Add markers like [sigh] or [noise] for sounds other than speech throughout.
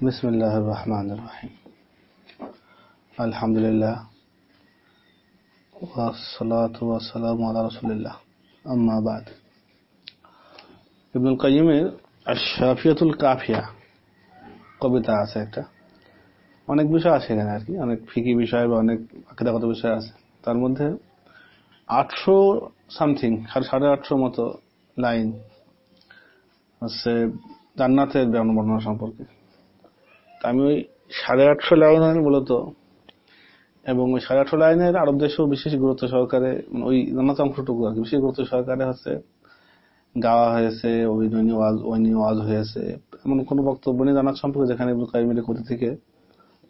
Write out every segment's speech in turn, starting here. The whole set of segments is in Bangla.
بسم الله الرحمن الرحيم الحمد لله والصلاة والسلام على رسول الله أما بعد ইবনুল কাইমের শাফিয়াতুল কাফিয়া কবিতা আছে একটা অনেক বিষয় আছে এখানে আর কি অনেক ফিকি বিষয় বা অনেক আকিদাগত বিষয় আছে তার মধ্যে আটশো সামথিং সাড়ে আটশো মতো লাইন হচ্ছে জান্নাতের বর্ণনা সম্পর্কে আমি ওই সাড়ে আটশো লাইনের মূলত। এবং ওই সাড়ে আটশো লাইনের আরব দেশেও বিশেষ গুরুত্ব সহকারে ওই জান্নাত অংশটুকু আর কি, বিশেষ গুরুত্ব সহকারে হচ্ছে গাওয়া হয়েছে ওই দৈনিক ওয়াজ, ওই নিয়ে ওয়াজ হয়েছে। এমন কোনো বক্তব্য নেই জান্নাত সম্পর্কে যেখানে কাইমের কোথা থেকে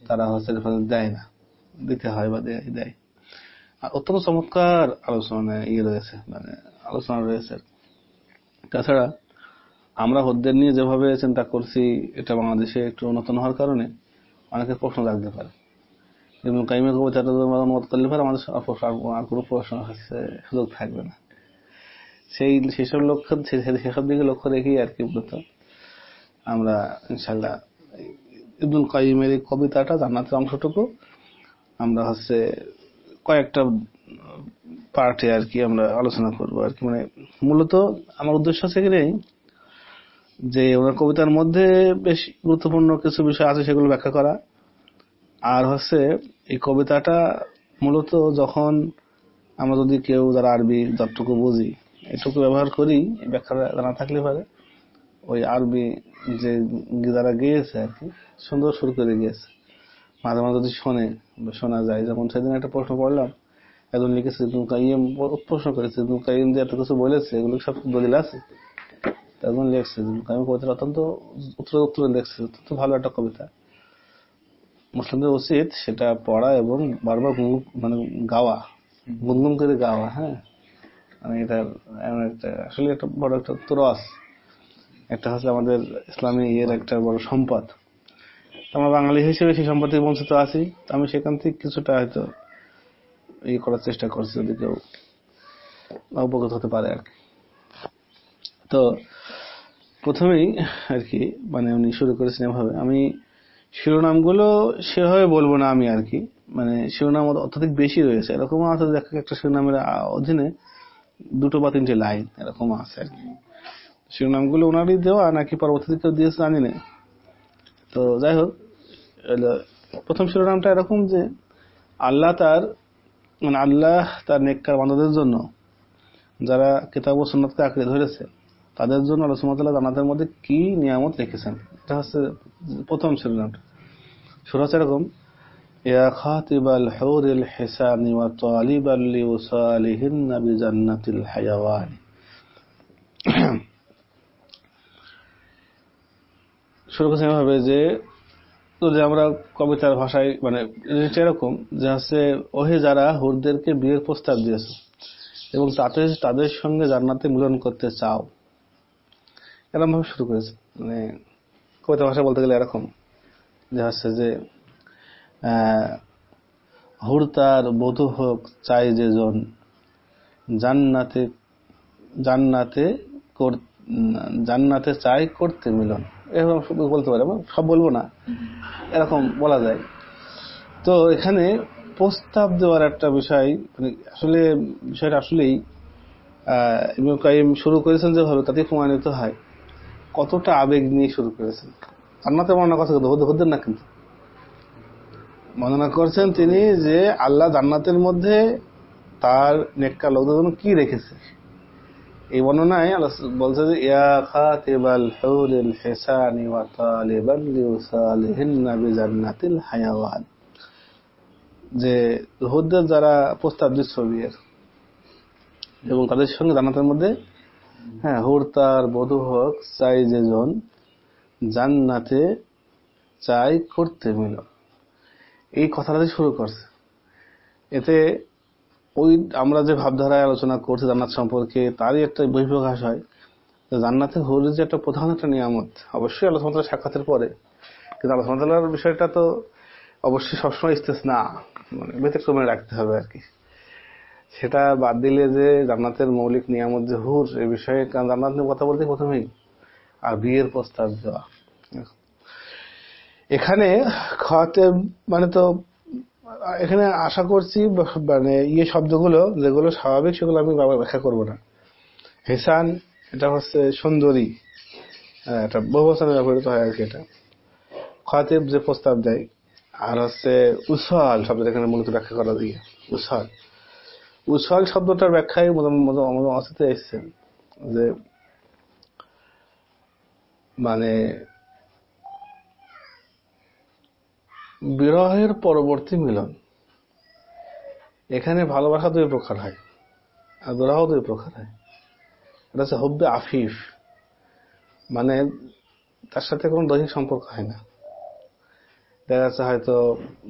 তারা হচ্ছে দেয় না, দিতে হয় বা দেয় দেয়। আর অত্যন্ত চমৎকার আলোচনা ইয়ে রয়েছে মানে আলোচনা রয়েছে তাছাড়া আমরা হদ্দের নিয়ে যেভাবে চিন্তা করছি, এটা বাংলাদেশে একটু নতুন হওয়ার কারণে অনেকের প্রশ্ন জাগতে পারে। এবং কাইমের কবিতাটা অনুবাদ করলে পরে, আমাদের আর কোনো প্রশ্ন হচ্ছে সুযোগ থাকবে না। সেই, সেসব লক্ষ্য সেসব দিকে লক্ষ্য রেখেই আর কি মূলত আমরা ইনশাল্লাহ ইবনুল কাইমের এই কবিতাটা, জান্নাতের অংশটুকু আমরা হচ্ছে কয়েকটা পার্টে আর কি আমরা আলোচনা করব আর কি। মানে মূলত আমার উদ্দেশ্য আছে কি যে ওনার কবিতার মধ্যে বেশ গুরুত্বপূর্ণ কিছু বিষয় আছে সেগুলো ব্যাখ্যা করা। আর হচ্ছে এই কবিতাটা মূলত যখন আমরা যদি কেউ যারা আরবি যতটুকু বুঝি, এটুকু ব্যবহার করি ব্যাখ্যাটা জানা থাকলে পারে। ওই আরবি যে যারা গিয়েছে আর কি, সুন্দর সুর করে গিয়েছে। মাঝে মাঝে যদি শোনে শোনা যায়। যেমন সেদিন একটা প্রশ্ন পড়লাম একজন লিখেছে কাইম প্রশ্ন করেছে কাইম যে এত কিছু বলেছে, এগুলো সব দলিল আছে? একজন লেখছে, আমি কবিতা অত্যন্ত, উত্তর উত্তর লেখছে, অত্যন্ত ভালো একটা কবিতা। মুসলিমদের উচিত সেটা পড়া এবং বারবার মানে গাওয়া, গুনগুন করে গাওয়া হ্যাঁ? মানে এটা একটা, আসলে একটা বড় একটা তুরস, একটা হচ্ছে আমাদের ইসলামী ইয়ের একটা বড় সম্পদ। আমরা বাঙালি হিসেবে সেই সম্পদ থেকে বঞ্চিত আছি আমি সেখান থেকে কিছুটা হয়তো ইয়ে করার চেষ্টা করছি যদি কেউ অবগত হতে পারে আর কি। তো প্রথমেই আর কি মানে উনি শুরু করেছেন এভাবে। আমি শিরোনামগুলো সেভাবে বলব না আমি আর কি মানে শিরোনাম অত্যধিক বেশি রয়েছে। এরকম আছে একটা শিরোনামের অধীনে দুটো বা তিনটে লাইন এরকম আছে আর কি। শিরোনামগুলো ওনারই দেওয়া নাকি পরবর্তীতে কেউ দিয়েছে জানি না। তো যাই হোক প্রথম শিরোনামটা এরকম যে, আল্লাহ তার মানে আল্লাহ তার নেককার বান্ধবদের জন্য যারা কিতাব ও সন্ন্যতকে আঁকড়ে ধরেছে তাদের জন্য আল্লাহ সুমতাল্লাহ জান্নাতের মধ্যে কি নিয়ামত রেখেছেন? এটা হচ্ছে প্রথম শিরোনামটা শুরু হচ্ছে এরকম, ইয়া খাতিবাল হুরিল হিসানি ওয়া তালিবাল লিউসালিহিন বিজান্নাতিল হায়াওয়ান। শুরু যে আমরা কবিতার ভাষায় মানে এরকম, যে হচ্ছে, ওহে যারা হুরদেরকে বিয়ের প্রস্তাব দিয়েছে এবং তাতে তাদের সঙ্গে জান্নাতে মিলন করতে চাও এরকম ভাবে শুরু করেছে। মানে কবিতা ভাষা বলতে গেলে এরকম। যে হচ্ছে যে হুর তার বধূ হোক চাই যে জন, জান্নাতে জান্নাতে জান্নাতে চাই করতে মিলন। এরকম বলতে পারে সব বলব না। এরকম বলা যায়। তো এখানে প্রস্তাব দেওয়ার একটা বিষয় মানে আসলে বিষয়টা আসলেই কাইম শুরু করেছেন যেভাবে তাতে প্রমাণিত হয়। কতটা আবেগ নিয়ে শুরু করেছেন? জান্নাতে বর্ণনা কথা হতেন না কিন্তু? বর্ণনা করছেন তিনি যে আল্লাহ জান্নাতের মধ্যে তার নেককা লোকদের জন্য কি রেখেছে? এই বর্ণনায় বলছে যে, ইয়া যারা প্রস্তাব দিচ্ছ এবং তাদের সঙ্গে জান্নাতের মধ্যে হ্যাঁ হুর তার বধূ হোক চাই যে জন জান্নাতে চাই করতে মিল। এই কথাটা শুরু করছে। এতে ওই আমরা যে ভাবধারায় আলোচনা করছি জান্নাত সম্পর্কে, তারই একটা বহিঃপ্রকাশ হয়। জান্নাতে হলে যে একটা প্রধান একটা নিয়ামত, অবশ্যই সামতাল্লাহ সাক্ষাতের পরে। কিন্তু সামতাল্লাহর বিষয়টা তো অবশ্যই সবসময় ইস্তেস না মানে ব্যতিক্রমে রাখতে হবে আর কি। সেটা বাদ দিলে যে জান্নাতের মৌলিক নিয়ামত যে হুর, এ বিষয়ে জান্নাত নিয়ে কথা বলতে প্রথমেই। আর বিয়ের প্রস্তাব দেওয়া। এখানে খাওয়াতে মানে তো, এখানে আশা করছি মানে ইয়ে শব্দগুলো যেগুলো স্বাভাবিক, সেগুলো আমি ব্যাখ্যা করব না। হেসান, এটা হচ্ছে সুন্দরী। এটা বহুবচনে ব্যবহৃত হয় আর কি এটা। খাতিব যে প্রস্তাব দেয়। আর হচ্ছে উসল শব্দটা এখানে মূলত ব্যাখ্যা করা দিয়ে উসল উসল শব্দটার ব্যাখ্যায় অসিতে এসছেন যে মানে বিরহের পরবর্তী মিলন। এখানে ভালোবাসা দুই প্রকার হয়, আর বিরহ দুই প্রকার হয়। এটা হচ্ছে হব্বে আফিফ। মানে তার সাথে কোনো দৈহিক সম্পর্ক হয় না। দেখা যাচ্ছে হয়তো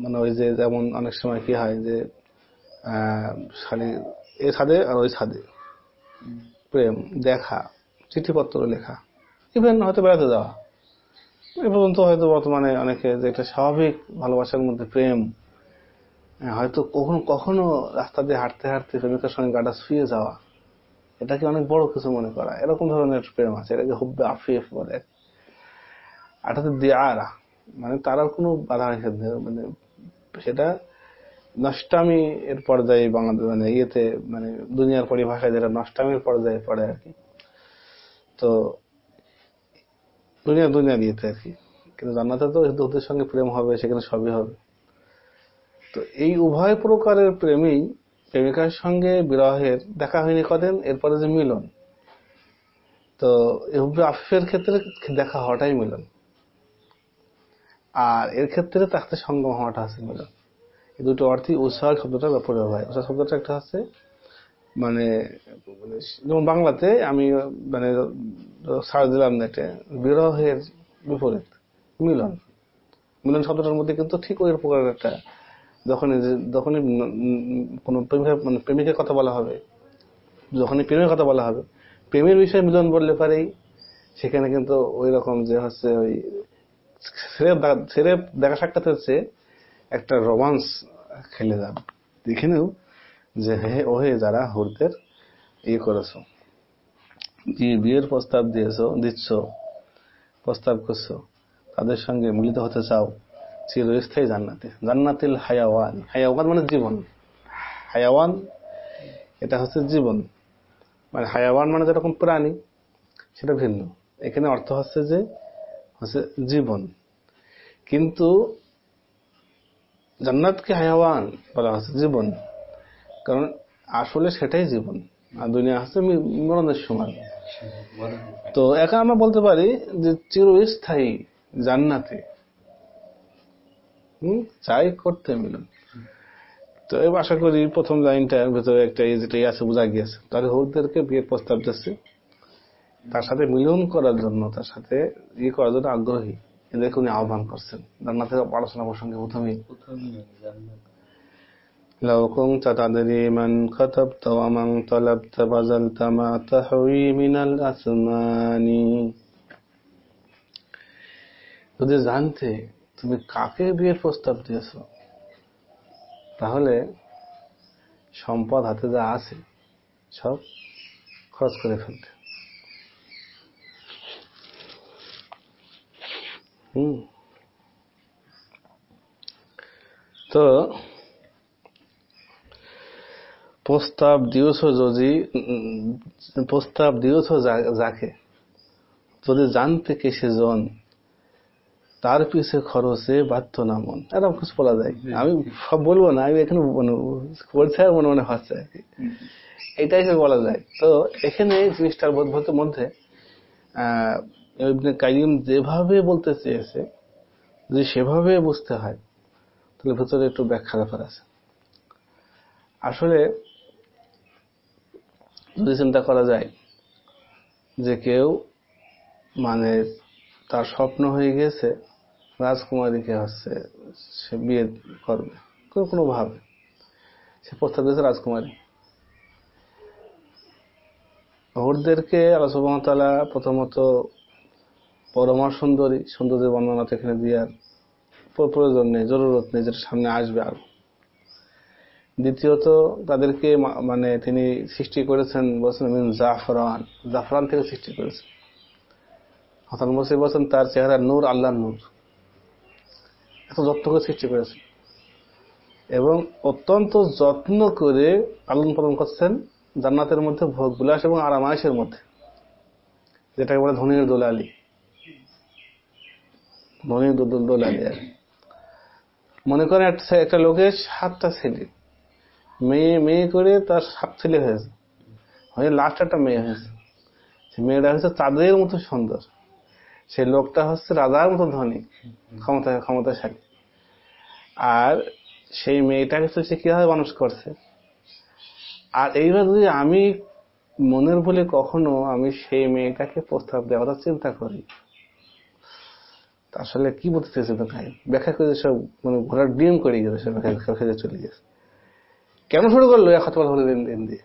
মানে ওই যে যেমন অনেক সময় কি হয় যে এ ছাদে আর ওই ছাদে। প্রেম, দেখা, চিঠিপত্র লেখা। ইভেন হয়তো বেড়াতে যাওয়া। এ পর্যন্ত হয়তো বর্তমানে অনেকে যে একটা স্বাভাবিক ভালোবাসার মধ্যে প্রেম। হয়তো কখনো কখনো রাস্তা দিয়ে হাঁটতে হাঁটতে প্রেমিকার সঙ্গে গাটা শুয়ে যাওয়া। এটাকে অনেক বড় কিছু মনে করা। এরকম ধরনের প্রেম আছে। এটাকে হুব্বে আফিফ বলে। আর দেয়ারা মানে তারা কোনো বাধা নিষেধ মানে সেটা নষ্টামি এর পর্যায়ে বাংলাদেশ মানে ইয়েতে মানে দুনিয়ার পরিভাষায় যেটা নষ্টামির পর্যায়ে পড়ে আর কি। তো দুনিয়া দুনিয়ার ইয়েতে আর কি। কিন্তু জান্নাতে তো ওদের সঙ্গে প্রেম হবে, সেখানে সবই হবে। তো এই উভয় প্রকারের প্রেমেই প্রেমিকার সঙ্গে বিবাহের দেখা হয়নি কদিন, এরপরে যে মিলন। তো আফিফের ক্ষেত্রে দেখা হওয়াটাই মিলন। আর এর ক্ষেত্রে তাকে সঙ্গম হওয়াটা আছে মিলন। এই দুটো অর্থই উৎসাহ শব্দটা ব্যাপারে হয়। উৎসাহ শব্দটা একটা হচ্ছে মানে যেমন বাংলাতে আমি মানে সার দিলাম নেটে বিরহের বিপরীত, মিলন। মিলন শব্দটার মধ্যে কিন্তু ঠিক ওই প্রকার একটা, যখনই যখনই কোন প্রেমিকা মানে প্রেমিকের কথা বলা হবে, যখনই প্রেমের কথা বলা হবে, প্রেমের বিষয়ে মিলন বললে পারেই, সেখানে কিন্তু ওই রকম যে হচ্ছে ওই ছেড়ে দেখা সাক্ষাৎ হচ্ছে একটা রোমান্স খেলে যাবে। দেখেনেও যে হে ওহে যারা হুরদের ইয়ে করেছ বিয়ের প্রস্তাব দিয়েছ, দিচ্ছ, প্রস্তাব করছ, তাদের সঙ্গে মিলিত হতে চাও, চিরস্থায়ী জান্নাতে। জান্নাতিল হায়াওয়ান। হায়াওয়ান মানে জীবন। হায়াওয়ান, এটা হচ্ছে জীবন। মানে হায়াওয়ান মানে যেরকম প্রাণী, সেটা ভিন্ন। এখানে অর্থ হচ্ছে যে, হচ্ছে জীবন। কিন্তু জান্নাতকে হায়াওয়ান বলা হচ্ছে জীবন। কারণ আসলে সেটাই জীবন। আর দুনিয়া হচ্ছে মরণের সময়। তো একা আমরা বলতে পারি যে চিরস্থায়ী জান্নাতে। হম? চাই করতে মিলন। তো এই আশা করি প্রথম লাইনটার ভেতরে একটা যেটাই আছে, বোঝা গিয়েছে। তাহলে হৌরদেরকে বিয়ের প্রস্তাব দিচ্ছে। তার সাথে মিলন করার জন্য, তার সাথে ইয়ে করার জন্য আগ্রহী। এদেরকে উনি আহ্বান করছেন জান্নাতের আলোচনা প্রসঙ্গে প্রথমেই لو كنت تدري من كتبت ومن طلبت بذلت ما تحوي من الأثمان যদি জানতে তুমি কাকে বিয়ের প্রস্তাব দিয়েছ তাহলে সম্পদ হাতে যা আছে সব খরচ করে ফেলতে হুম। তো প্রস্তাব দিয়েছ যদি প্রস্তাব দিয়েছ যাকে যদি জানতে কে সেজন তার পিছে খরচে বাধ্য না মন। এরকম কিছু বলা যায়। আমি সব বলব না আমি এখানে বলছে আর মনে মনে হচ্ছে আর কি। এটাই বলা যায়। তো এখানে জিনিসটার বোধভূতের মধ্যে আহ কাইম যেভাবে বলতে চেয়েছে, যদি সেভাবে বুঝতে হয়, তাহলে ভেতরে একটু ব্যাখ্যা ব্যাপার আছে। আসলে যদি চিন্তা করা যায় যে কেউ মানে তার স্বপ্ন হয়ে গেছে রাজকুমারীকে হচ্ছে সে বিয়ে করবে কোনো কোনো ভাবে, সে প্রস্তাব দিয়েছে রাজকুমারী। হরদেরকে আল্লাহ প্রথমত পরমা সুন্দরী সুন্দরীর বর্ণনা তো এখানে দেওয়ার প্রয়োজন নেই, জরুরত নেই যেটা সামনে আসবে আরও। দ্বিতীয়ত তাদেরকে মানে তিনি সৃষ্টি করেছেন বলছেন জাফরান জাফরান থেকে সৃষ্টি করেছেন। হাসান বসির বলছেন, তার চেহারা নূর আল্লাহ নূর। এত যত্ন করে সৃষ্টি করেছে এবং অত্যন্ত যত্ন করে পালন পালন করছেন জান্নাতের মধ্যে ভোগ বিলাস এবং আরামায়েশের মধ্যে, যেটাকে বলে ধনীর দোলালি। ধনীর দোলালি আর মনে করেন একটা লোকের সাতটা ছেলে। মেয়ে মেয়ে করে তার সাত ছেলে হয়েছে। হয়ে লাস্ট একটা মেয়ে হয়েছে। সে মেয়েটা হচ্ছে চাঁদের মতো সুন্দর। সে লোকটা হচ্ছে রাজার মতো ধনী, ক্ষমতা ক্ষমতাশালী। আর সেই মেয়েটাকে তো সে কীভাবে মানুষ করছে? আর এইবার যদি আমি মনের বলে কখনো আমি সেই মেয়েটাকে প্রস্তাব দেওয়ার চিন্তা করি আসলে কি বলতে চেয়েছে ভাই? ব্যাখ্যা করে সব মানে ঘোড়ার ডিম করে গেছে সব ব্যাখ্যা চলে গেছে। কেন শুরু করল এক কথা হলো দিন দিয়ে?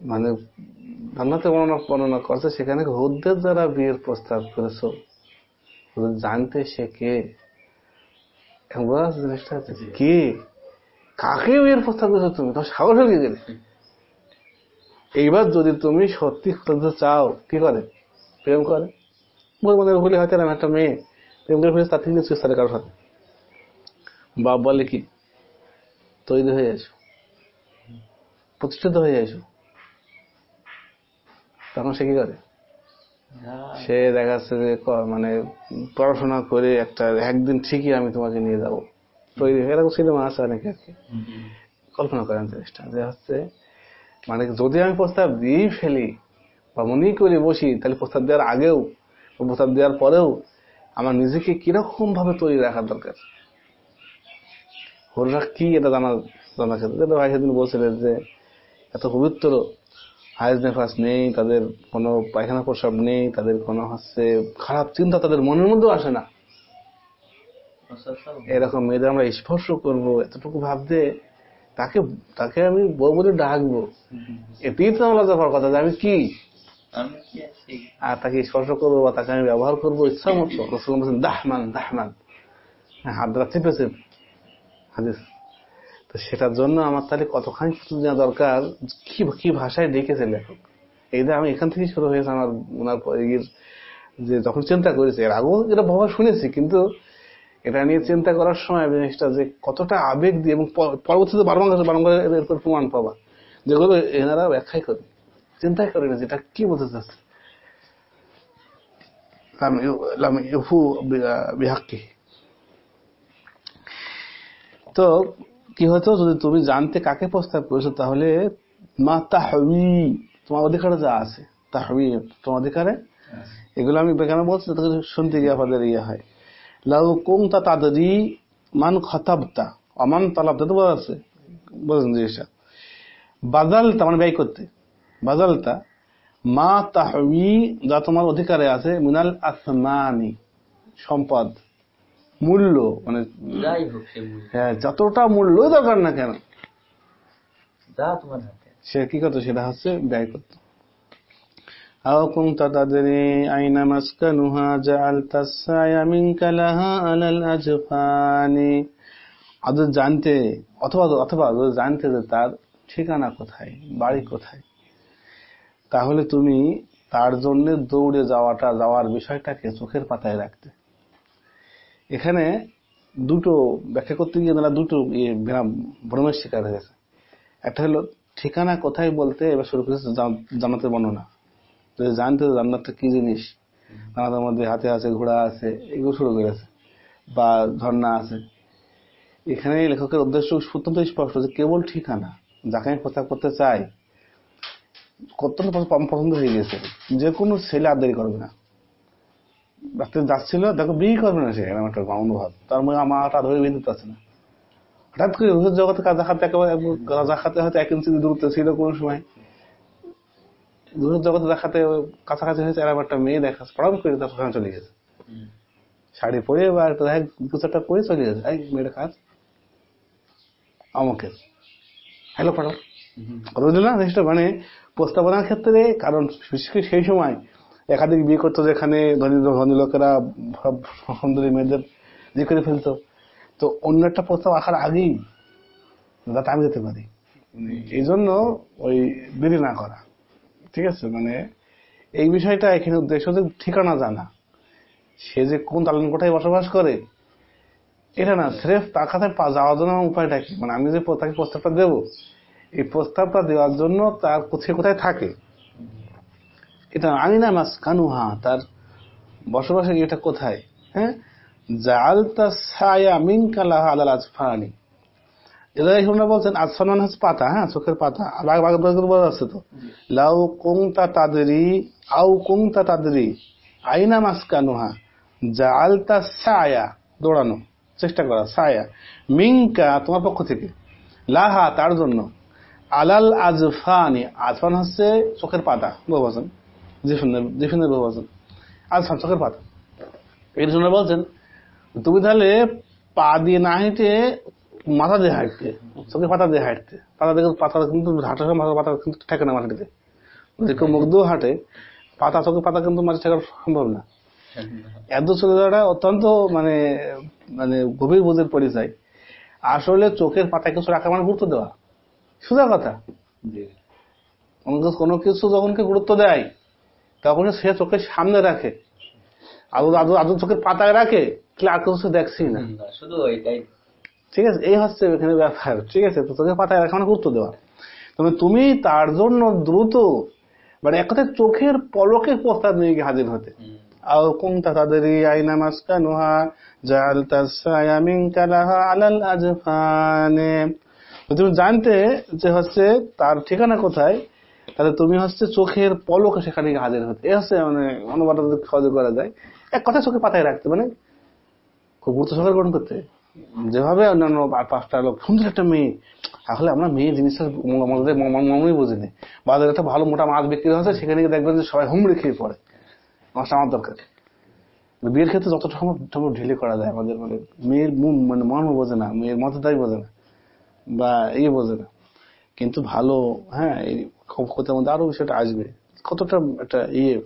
মানে রান্নাতে বর্ণনা বর্ণনা করছে, সেখানে হুদ্দের দ্বারা বিয়ের প্রস্তাব করেছ। জানতে সে কে? জিনিসটা কে? কাকে বিয়ের প্রস্তাব করেছ তুমি? তোমার সাহস হয়ে গেলে। এইবার যদি তুমি সত্যি চাও, কি করে? প্রেম করে? মনে ভুলে একটা মেয়ে। প্রেম করে ফেলেছে তার থেকে কারোর সাথে বাপ বলে কি তৈরি হয়ে আসো প্রতিষ্ঠিত হয়ে আসো তখন সে কি করে? সে দেখাচ্ছে যে মানে পড়াশোনা করে একটা একদিন ঠিকই আমি তোমাকে নিয়ে যাব। তৈরি হয়ে এরকম সিনেমা আছে অনেকে আর কি। কল্পনা করেন জিনিসটা যে হচ্ছে মানে যদি আমি প্রস্তাব দিয়েই ফেলি বা মনেই করে বসি তাহলে প্রস্তাব দেওয়ার আগেও প্রস্তাব দেওয়ার পরেও আমার নিজেকে কীরকম ভাবে তৈরি রাখার দরকার? হররা কি এটা জানা জানা ক্ষেত্রে ভাই সেদিন বলছিলেন যে এত পবিত্র হাইজ নেফাস নেই তাদের কোনো পায়খানা প্রসাব নেই তাদের কোনো হচ্ছে খারাপ চিন্তা তাদের মনের মধ্যেও আসে না। এরকম মেয়েদের আমরা স্পর্শ করব এতটুকু ভাবতে তাকে তাকে আমি বউ বলে ডাকবো। এতেই তো আমার লজ্জা কথা যে আমি কি? আর তাকে স্পর্শ করব বা তাকে আমি ব্যবহার করব ইচ্ছা মতো বলছেন দাহমান দাহমান হাত দ্বারা চেপেছে হাদিস তো সেটার জন্য আমার তাহলে কতখানি নেওয়া দরকার কি কি ভাষায় ডেকেছে লেখক এই যে আমি এখান থেকে শুরু হয়েছে আমার ওনার যে যখন চিন্তা করেছে এর আগেও এটা বাবা শুনেছি কিন্তু এটা নিয়ে চিন্তা করার সময় জিনিসটা যে কতটা আবেগ দিয়ে এবং পরবর্তীতে বারবার বারবার এরপর প্রমাণ পাবা যেগুলো এনারা ব্যাখ্যাই করে চিন্তাই করে না যেটা কি বলতে চাচ্ছে? তো কি হতো যদি তুমি জানতে কাকে প্রস্তাব করেছ, তাহলে মা তাহবি তোমার অধিকারে যা আছে তাহবি তোমার অধিকারে? এগুলো আমি কেন বলছি শুনতে গিয়ে আপনাদের ইয়ে হয়। লাউ কুমতা তাদরি মান খতাবতা, অমান তালাবতা তো বোঝা আছে বোঝেন জিনিসটা বাজালতা মানে ব্যয় করতে। বাজালতা মা তাহবি যা তোমার অধিকারে আছে মিনাল আসমানি সম্পদ মূল্য মানে হ্যাঁ যতটা মূল্য দরকার না কেন সে কি করতো সেটা হচ্ছে ব্যয় করত أو كنت تدري أين مسكنها جعلت السعي منك لها على الأجفان আদৌ জানতে অথবা অথবা জানতে যে তার ঠিকানা কোথায় বাড়ি কোথায় তাহলে তুমি তার জন্য দৌড়ে যাওয়াটা, যাওয়ার বিষয়টাকে চোখের পাতায় রাখতে। এখানে দুটো ব্যাখ্যা করতে গিয়ে তারা দুটো ভ্রমের শিকার হয়েছে একটা হলো, ঠিকানা কোথায় বলতে এবার শুরু করেছে জানাতে বর্ণনা। যদি জানতে জান্নাতটা কি জিনিস, জান্নাতের মধ্যে হাতে আছে, ঘোড়া আছে, এগুলো শুরু করেছে। বা ঝর্ণা আছে। এখানে লেখকের উদ্দেশ্য অত্যন্ত স্পষ্ট যে কেবল ঠিকানা, যাকে আমি প্রস্তাব করতে চাই অত্যন্ত পছন্দ হয়ে গেছে যে কোনো ছেলে আর দেরি করবে না। রাস্তায় যাচ্ছিল, দেখো বিয়ে করবে না সে এরকম একটা অনুভব তার মধ্যে আমার হাত ধরে বেঁধে না। হঠাৎ করে ওষুধ জগতে কাজ দেখাতে একেবারে দেখাতে হয়তো এক ইঞ্চি দূরত্ব ছিল কোনো সময়। দূরের জগতে দেখাতে কাছাকাছি হয়েছে এরকম একটা মেয়ে দেখা পড়াম করে তার ওখানে চলে গেছে। শাড়ি পরে বা একটা দেখা, কিছু একটা পরে চলে গেছে। এই, মেয়েটা কাজ। আমাকে। হ্যালো পড়াও বুঝলি না মানে প্রস্তাবনার ক্ষেত্রে কারণ বিশেষ করে সেই সময় একাধিক বিয়ে করতো যেখানে ধনী ধনী লোকেরা সুন্দরী মেয়েদের বিয়ে করে ফেলতো। তো অন্য একটা প্রস্তাব আসার আগেই যাতে আমি যেতে পারি। এই জন্য ওই দেরি না করা। ঠিক আছে? মানে এই বিষয়টা এখানে উদ্দেশ্য যে ঠিকানা জানা। সে যে কোন দালান কোঠায় বসবাস করে এটা না স্রেফ তার কাছে পা- যাওয়ার জন্য আমার উপায়টা কি? মানে আমি যে তাকে প্রস্তাবটা দেব এই প্রস্তাবটা দেওয়ার জন্য তার কোথায় কোথায় থাকে? এটা আমি না মাস কানুহা তার বসবাসের এটা কোথায়? হ্যাঁ? বলছেন হচ্ছে পাতা হ্যাঁ চোখের পাতা। বলা তো। লাউ কুংতা আউ কুংতা আইনা দৌড়ানো, চেষ্টা করা ছায়া মিঙ্কা তোমার পক্ষ থেকে। লাহা তার জন্য। আলাল আজফানি, আজফান হচ্ছে চোখের পাতা, বহুবচন। জিফনের জিফনের বহুবচন। আজফান, চোখের পাতা। এর জন্য বলছেন, তুমি তাহলে পা দিয়ে না হেঁটে মাথা দিয়ে হাঁটতে, চোখের পাতা দিয়ে হাঁটতে। পাতা দেখে পাতা কিন্তু হাঁটার সময় মাথা পাতা কিন্তু ঠেকে না মাটিতে। যদি কেউ মুখ দিয়েও হাঁটে, পাতা, চোখের পাতা কিন্তু মাটি ঠেকা সম্ভব না। এত চলে যাওয়াটা অত্যন্ত মানে মানে গভীর বোধের পরিচয়। আসলে চোখের পাতায় কিছু রাখা মানে গুরুত্ব দেওয়া। সোজা কথা। কোনো কিছু যখন গুরুত্ব দেয় তখন সে চোখের সামনে রাখে। আদৌ আদু আদু চোখের পাতায় রাখে আর কিছু দেখছি না। শুধু ঠিক আছে এই হচ্ছে এখানে ব্যাপার ঠিক আছে? তো চোখের পাতায় রাখা মানে গুরুত্ব দেওয়া। তবে তুমি তার জন্য দ্রুত মানে এক কথায় চোখের পলকে প্রস্তাব নিয়ে গিয়ে হাজির হতে। আও কুনতা তাদেরি আইনা জাল জালতা সায়ামিন কালাহা আলাল আজফানে। তুমি জানতে যে হচ্ছে তার ঠিকানা কোথায়, তাহলে তুমি হচ্ছে চোখের পলকে সেখানে হাজির হতে। এ হচ্ছে মানে অনুবাদ সহজে করা যায়। এক কথা চোখে পাতায় রাখতে মানে খুব গুরুত্ব সহকারে গ্রহণ করতে। যেভাবে অন্যান্য পাঁচটা লোক, সুন্দর একটা মেয়ে। আসলে আমরা মেয়ে জিনিসটা আমাদের মমই বুঝিনি। বাজারে একটা ভালো মোটা মাছ বিক্রি হচ্ছে, সেখানে গিয়ে দেখবেন যে সবাই হুমড়ি খেয়ে পড়ে। মাছটা আমার দরকার। বিয়ের ক্ষেত্রে যতটা সম্ভব ঢিলে করা যায় আমাদের মানে মেয়ের মুম মানে মর্ম বোঝে না, মেয়ের মতদাই বোঝে না। বা ইয়ে বোঝে না কিন্তু ভালো হ্যাঁ এই কথার মধ্যে আরও বিষয়টা আসবে। কতটা একটা ইয়ে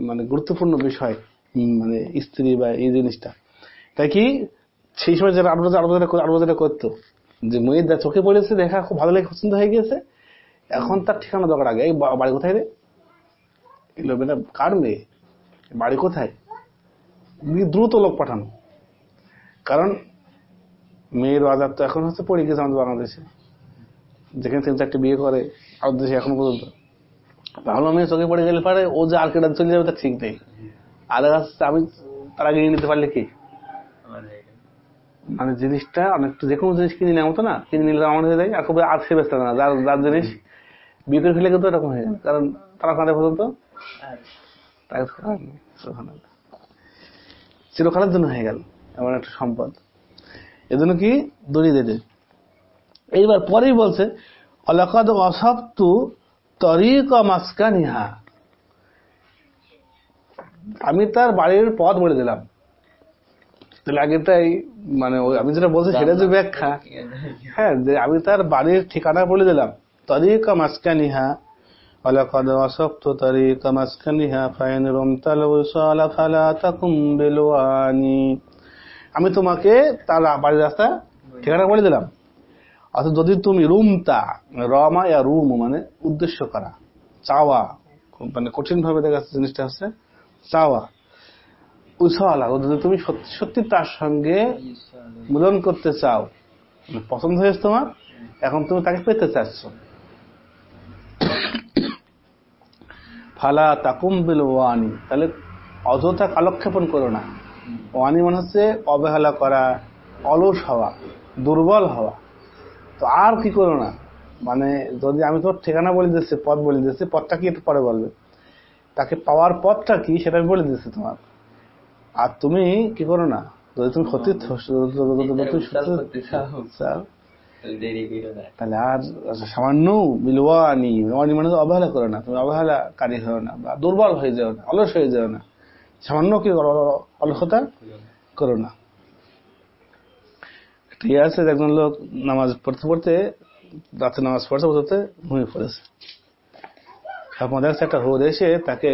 মানে গুরুত্বপূর্ণ বিষয় মানে স্ত্রী বা এই জিনিসটা। তাই কি, সেই সময় যারা আরও আরও আরও করতো, যে মেয়ের যা চোখে পড়েছে, দেখা খুব ভালো লাগে, পছন্দ হয়ে গেছে এখন তার ঠিকানা দরকার আগে। বাড়ি কোথায় রে? এলো বেটা কার মেয়ে? বাড়ি কোথায়? দ্রুত লোক পাঠানো। কারণ মেয়ের বাজার তো এখন হচ্ছে পড়ে গেছে আমাদের বাংলাদেশে। যেখানে তিন চারটে বিয়ে করে, আমাদের দেশে এখনও পর্যন্ত। ভালো মেয়ে চোখে পড়ে গেলে পারে, ও যে আর কেটে চলে যাবে তার ঠিক নেই। আর আমি তার আগে নিতে পারলে কি? মানে জিনিসটা অনেকটা যে কোনো জিনিস কিনে নেওয়া মতো না, কিনে নিলে আমার হয়ে যায়, আর খুব আর সে ব্যস্ত না, যার যার জিনিস বিয়ে করে ফেলে কিন্তু এরকম হয়ে যায়। কারণ তারা কাঁদে পর্যন্ত। চিরকালের জন্য হয়ে গেল, এমন একটা সম্পদ। এজন্য কি দড়ি দেবে এইবার পরেই বলছে অলাকাদ অসপ্তু তরিক মাসকানিহা আমি তার বাড়ির পথ বলে দিলাম তাহলে আগে তাই মানে ওই আমি যেটা বলছি সেটা যে ব্যাখ্যা হ্যাঁ যে আমি তার বাড়ির ঠিকানা বলে দিলাম তরিক মাসকানিহা ولقد وصفت طريق مسكنها فإن رمت الوصال فلا تكن بالواني আমি তোমাকে তার বাড়ির রাস্তা ঠিকানা বলে দিলাম। অর্থাৎ যদি তুমি রুমতা রমা ইয়া রুম মানে উদ্দেশ্য করা, চাওয়া মানে কঠিন ভাবে দেখা যাচ্ছে জিনিসটা হচ্ছে চাওয়া। তুমি সত্যি সত্যি তার সঙ্গে মিলন করতে চাও মানে পছন্দ হয়েছে তোমার, এখন তুমি তাকে পেতে চাচ্ছ। ফালা তাকুম বিল ওয়ানি, তাহলে অযথা কালক্ষেপণ করো না। ওয়ানি মানে হচ্ছে অবহেলা করা অলস হওয়া দুর্বল হওয়া। তো আর কি করো না? মানে যদি আমি তোমার ঠিকানা বলে দিচ্ছি পথ বলে দিচ্ছি পথটা কি একটু পরে বলবে? তাকে পাওয়ার পথটা কি সেটা আমি বলে দিচ্ছি তোমার। আর তুমি কি করো না? যদি তুমি সত্যি চাও, তাহলে আর সামান্য বিলওয়ানি ওয়ানি মানে অবহেলা করো না। তুমি অবহেলাকারী হও না বা দুর্বল হয়ে যাও না অলস হয়ে যাও না। সামান্য কি অলসতা করো না। ঠিক আছে একজন লোক নামাজ পড়তে পড়তে, রাতে নামাজ পড়তে পড়তে ঘুমিয়ে পড়েছে। দেখা একটা হোদ এসে তাকে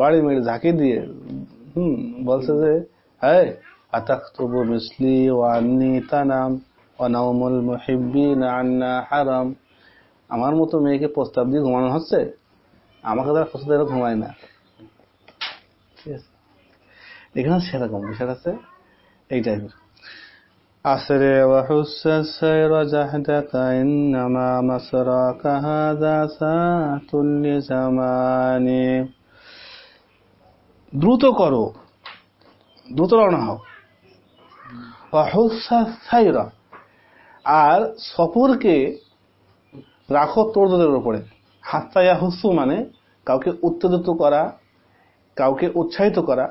বাড়ি মেরে ঝাঁকি দিয়ে, হম, বলছে যে হ্যাঁ তবু মিসলি আমার মতো মেয়েকে প্রস্তাব দিয়ে ঘুমানো হচ্ছে। আমাকে তারা প্রস্তাব ঘুমায় না। ঠিক আছে এখানে সেরকম বিষয় আছে এই টাইপের আসরে وحس السير جهدك إنما مسراك هذا ساعة لزمان দ্রুত করো দ্রুত রওনা হও وحس السير আর সফরকে রাখো তোরদের উপরে হাত্তায়া হুসু মানে কাউকে উত্তেজিত করা কাউকে উৎসাহিত করা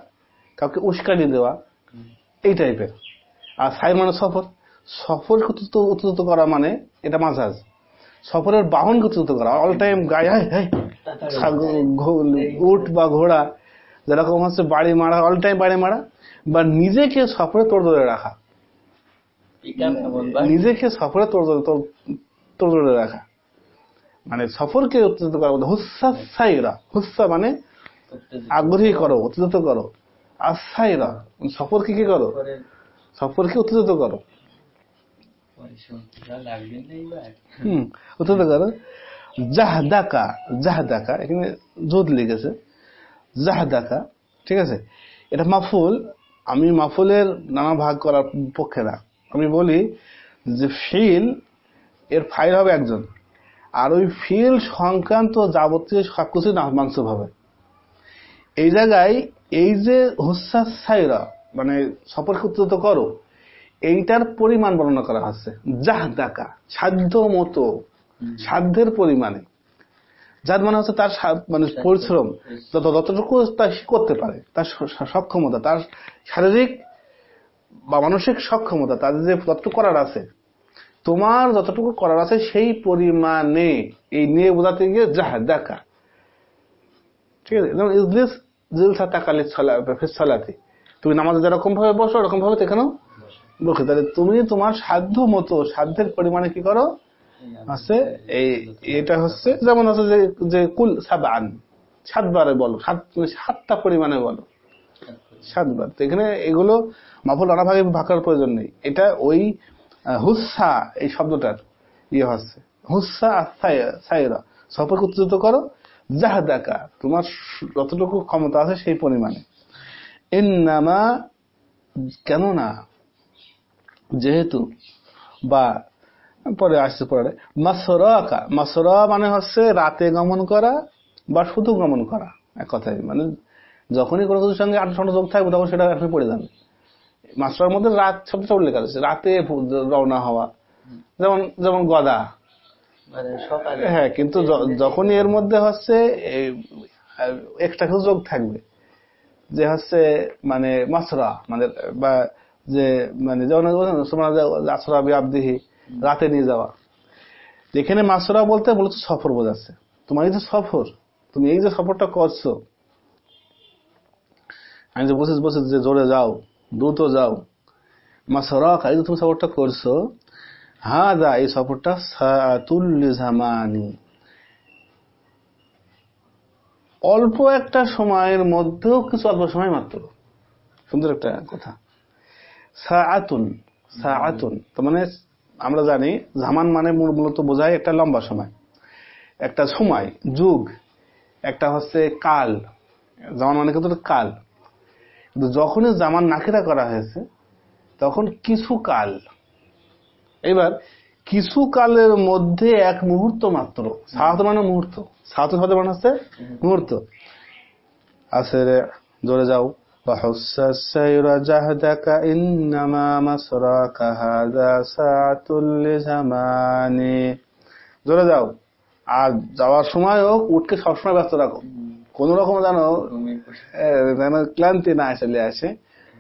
কাউকে উস্কানি দেওয়া এই টাইপের আর সাই মানে সফর। সফর উত্তেজিত করা মানে এটা মাঝাজ। সফরের বাহন উত্তেজিত করা। অল টাইম গায়ে উট বা ঘোড়া যেরকম হচ্ছে বাড়ি মারা অল টাইম বাড়ি মারা বা নিজেকে সফরে তোর ধরে রাখা নিজেকে সফরে তোর তোর ধরে রাখা। মানে সফরকে উত্তেজিত করা হুসা সাইরা হুসা মানে আগ্রহী করো উত্তেজিত করো। আর সাইরা সফরকে কি করো? সফরকে উত্তেজিত করো। হম উত্তেজিত করো। জাহদাকা জাহদাকা এখানে জোদ লিখেছে। জাহদাকা ঠিক আছে? এটা মাফুল। আমি মাফুলের নানা ভাগ করার পক্ষে না। আমি বলি যে ফিল এর ফাইল হবে একজন। আর ওই ফিল সংক্রান্ত যাবতীয় সবকিছু মাংস হবে। এই জায়গায় এই যে হুসা সাইরা মানে সফরকে উত্তেজিত করো এইটার পরিমাণ বর্ণনা করা হচ্ছে। যাহ ডাকা সাধ্য মতো সাধ্যের পরিমাণে। যার মানে হচ্ছে তার মানে পরিশ্রম। যতটুকু তা করতে পারে তার সক্ষমতা তার শারীরিক বা মানসিক সক্ষমতা তাদের যে যতটুকু করার আছে তোমার যতটুকু করার আছে সেই পরিমাণে এই নিয়ে বোঝাতে গিয়ে যাহ দেখা ঠিক আছে? যেমন ইজলিস তুমি নামাজে যেরকম ভাবে বসো ওরকম ভাবে বসে। তাহলে তুমি তোমার সাধ্য মতো, সাধ্যের পরিমাণে কি করো? আছে এই, এটা হচ্ছে, যেমন হচ্ছে যে কুল সাবান, সাতবারে বলো, সাত সাতটা পরিমাণে বলো। সাতবার। তো এখানে এগুলো মাফুল নানা ভাগে ভাগ প্রয়োজন নেই। এটা ওই হুসা এই শব্দটার ইয়ে হচ্ছে। হুসা সাইরা সফর উত্তেজিত করো। যাহা দেখা তোমার যতটুকু ক্ষমতা আছে সেই পরিমাণে। এন্নামা কেননা, যেহেতু, বা, পরে আসছে পরে, মাসরাকা, মাসরা মানে হচ্ছে রাতে গমন করা বা শুধু গমন করা, এক কথায়। মানে যখনই কোনো কিছুর সঙ্গে আট যোগ থাকবে, তখন সেটা আপনি পড়ে যাবে। মাসরার মধ্যে রাত শব্দটা উল্লেখ আছে। রাতে রওনা হওয়া, যেমন যেমন গদা হ্যাঁ কিন্তু যখনই এর মধ্যে হচ্ছে একটা কিছু যোগ থাকবে। যে হচ্ছে মানে মাসরা মানে বা যে মানে যেমন আসরা আবদিহি রাতে নিয়ে যাওয়া। এখানে মাসরা বলতে বলতো সফর বোঝাচ্ছে। তোমার এই যে সফর তুমি এই যে সফরটা করছ আমি যে বসে বসে যে জোরে যাও দ্রুত যাও মাসরা এই যে তুমি সফরটা করছ দা এই সফরটা সাতুল্লিজামানি অল্প একটা সময়ের মধ্যেও কিছু অল্প সময় মাত্র। সুন্দর একটা কথা। সাআতুন সাআতুন। তো মানে আমরা জানি, জামান মানে মূলত বোঝায় একটা লম্বা সময়। একটা সময়, যুগ। একটা হচ্ছে কাল। জামান মানে কিন্তু কাল। কিন্তু যখনই জামান নাকিরা করা হয়েছে, তখন কিছু কাল। এবার কিছু কালের মধ্যে এক মুহূর্ত মাত্র সাহাত মানে মুহূর্ত সাহাত সাথে মানে হচ্ছে মুহূর্ত আসলে জোরে যাও وحس السير جهدك إنما مسراك هذا ساعة لزمان জোরে যাও আর যাওয়ার সময় হোক উঠকে সবসময় ব্যস্ত রাখো কোন রকম যেন যেন ক্লান্তি না চলে আসে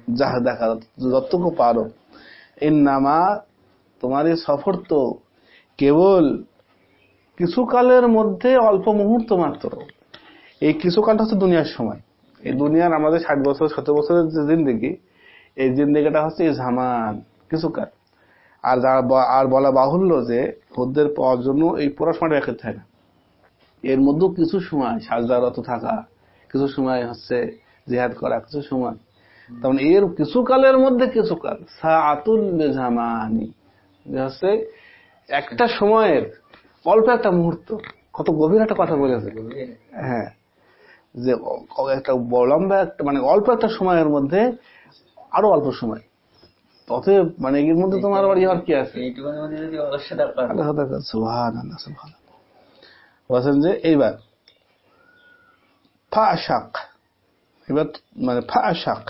যাহা দেখা যতটুকু পারো এর তোমার এই সফর তো। কেবল কিছুকালের মধ্যে অল্প মুহূর্ত মাত্র। এই কিছু কালটা হচ্ছে দুনিয়ার সময়। এই দুনিয়ার আমাদের ষাট বছর শত বছরের যে জিন্দিগি, এই জিন্দিগিটা হচ্ছে ঝামান কিছু কাল আর আর বলা বাহুল্য যে খদ্দের পাওয়ার জন্য এই পড়াশোনাটা রেখে থাকে না। এর মধ্যেও কিছু সময় সাজদারত থাকা, কিছু সময় হচ্ছে জেহাদ করা, কিছু সময়। তখন এর কিছু কালের মধ্যে কিছু কাল সাতুল ঝামানি হচ্ছে একটা সময়ের অল্প একটা মুহূর্ত কত গভীর একটা কথা বলেছে হ্যাঁ যে অ- অ- একটা বড় লম্বা একটা মানে অল্প একটা সময়ের মধ্যে আরো অল্প সময় অতএব মানে এর মধ্যে তোমার আবার ইয়ার কি আছে এইটুকুনের মধ্যে যদি অলস্যতা পার আল্লাহ তাআলা সুবহান আল্লাহ সুবহান বলছেন যে এইবার ফাশাক এবার মানে ফাশাক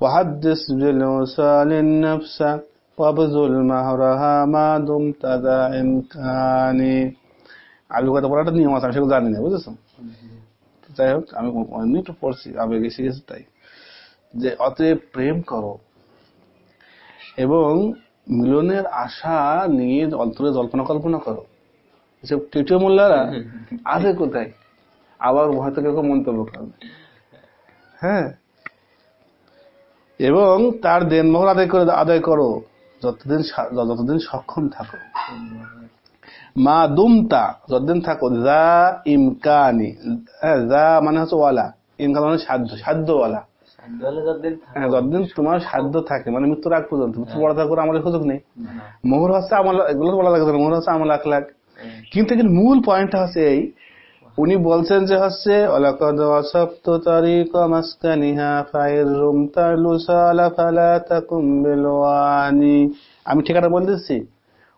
وحدث بالوصال النفس وابذل مهرها ما دمت ذا إمكاني আলু কথা বলাটা নিয়ম আছে আমি সেগুলো জানি না বুঝেছো তো যাই হোক আমি এমনি একটু পড়ছি আবেগে শিখেছি তাই যে অতএব প্রেম করো এবং মিলনের আশা নিয়ে অন্তরে জল্পনা কল্পনা করো এসব টিটিও মোল্লারা আছে কোথায় আবার হয়তো কেউ কেউ মন্তব্য করবে হ্যাঁ এবং তার দেনমোহর আদায় করে আদায় করো যতদিন যতদিন সক্ষম থাকো। মা দুমতা যতদিন থাকো যা ইমকানি হ্যাঁ যা মানে হচ্ছে ওয়ালা। ইমকান মানে সাধ্য সাধ্যওয়ালা। হ্যাঁ যতদিন তোমার সাধ্য থাকে মানে মৃত্যুর আগ পর্যন্ত মৃত্যু বড় থাকার আমাদের সুযোগ নেই। মোহর হচ্ছে আমল এগুলো বলা লাগবে না মোহর হচ্ছে আমল এক লাখ হ্যাঁ। কিন্তু মূল পয়েন্টটা হচ্ছে এই উনি বলছেন যে হচ্ছে তারিকা মাসকানিহা তালুসালা ফালা তাকুম বিলওয়ানি। আমি ঠিকানা বলে দিচ্ছি।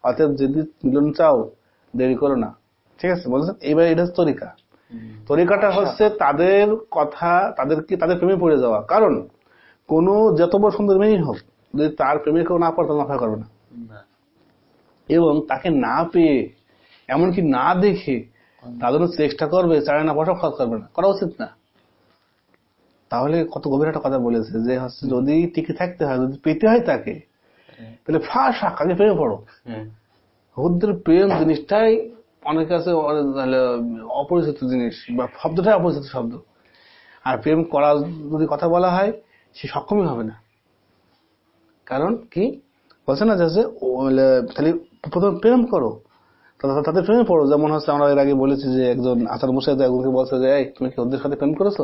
অতএব যদি মিলন চাও দেরি করো না। ঠিক আছে? বলছেন এইবার এটা হচ্ছে তরিকা। তরিকাটা হচ্ছে তাদের কথা তাদেরকে তাদের প্রেমে পড়ে যাওয়া। কারণ কোন যত বড় সুন্দর মেয়েই হোক যদি তার প্রেমে কেউ না পড়ে তাহলে করবে না। এবং তাকে না পেয়ে এমনকি না দেখে জন্য চেষ্টা করবে চারে না পয়সা খরচ করবে না। করা উচিত না। তাহলে কত গভীর একটা কথা বলেছে যে হচ্ছে যদি টিকে থাকতে হয় যদি পেতে হয় তাকে। তাহলে ফাঁস আগে প্রেমে পড়ো। হুদ্দের প্রেম জিনিসটাই অনেক কাছে অপরিচিত জিনিস বা শব্দটাই অপরিচিত শব্দ। আর প্রেম করা যদি কথা বলা হয় সে সক্ষমই হবে না। কারণ কি? বলছে না যে তাহলে প্রথমে প্রেম করো। তাদের প্রেমে পড়ো। যেমন হচ্ছে আমরা এর আগে বলেছি যে একজন আচার মশাই একজনকে বলছে যে, এই, তুমি কি ওদের সাথে প্রেম করেছ?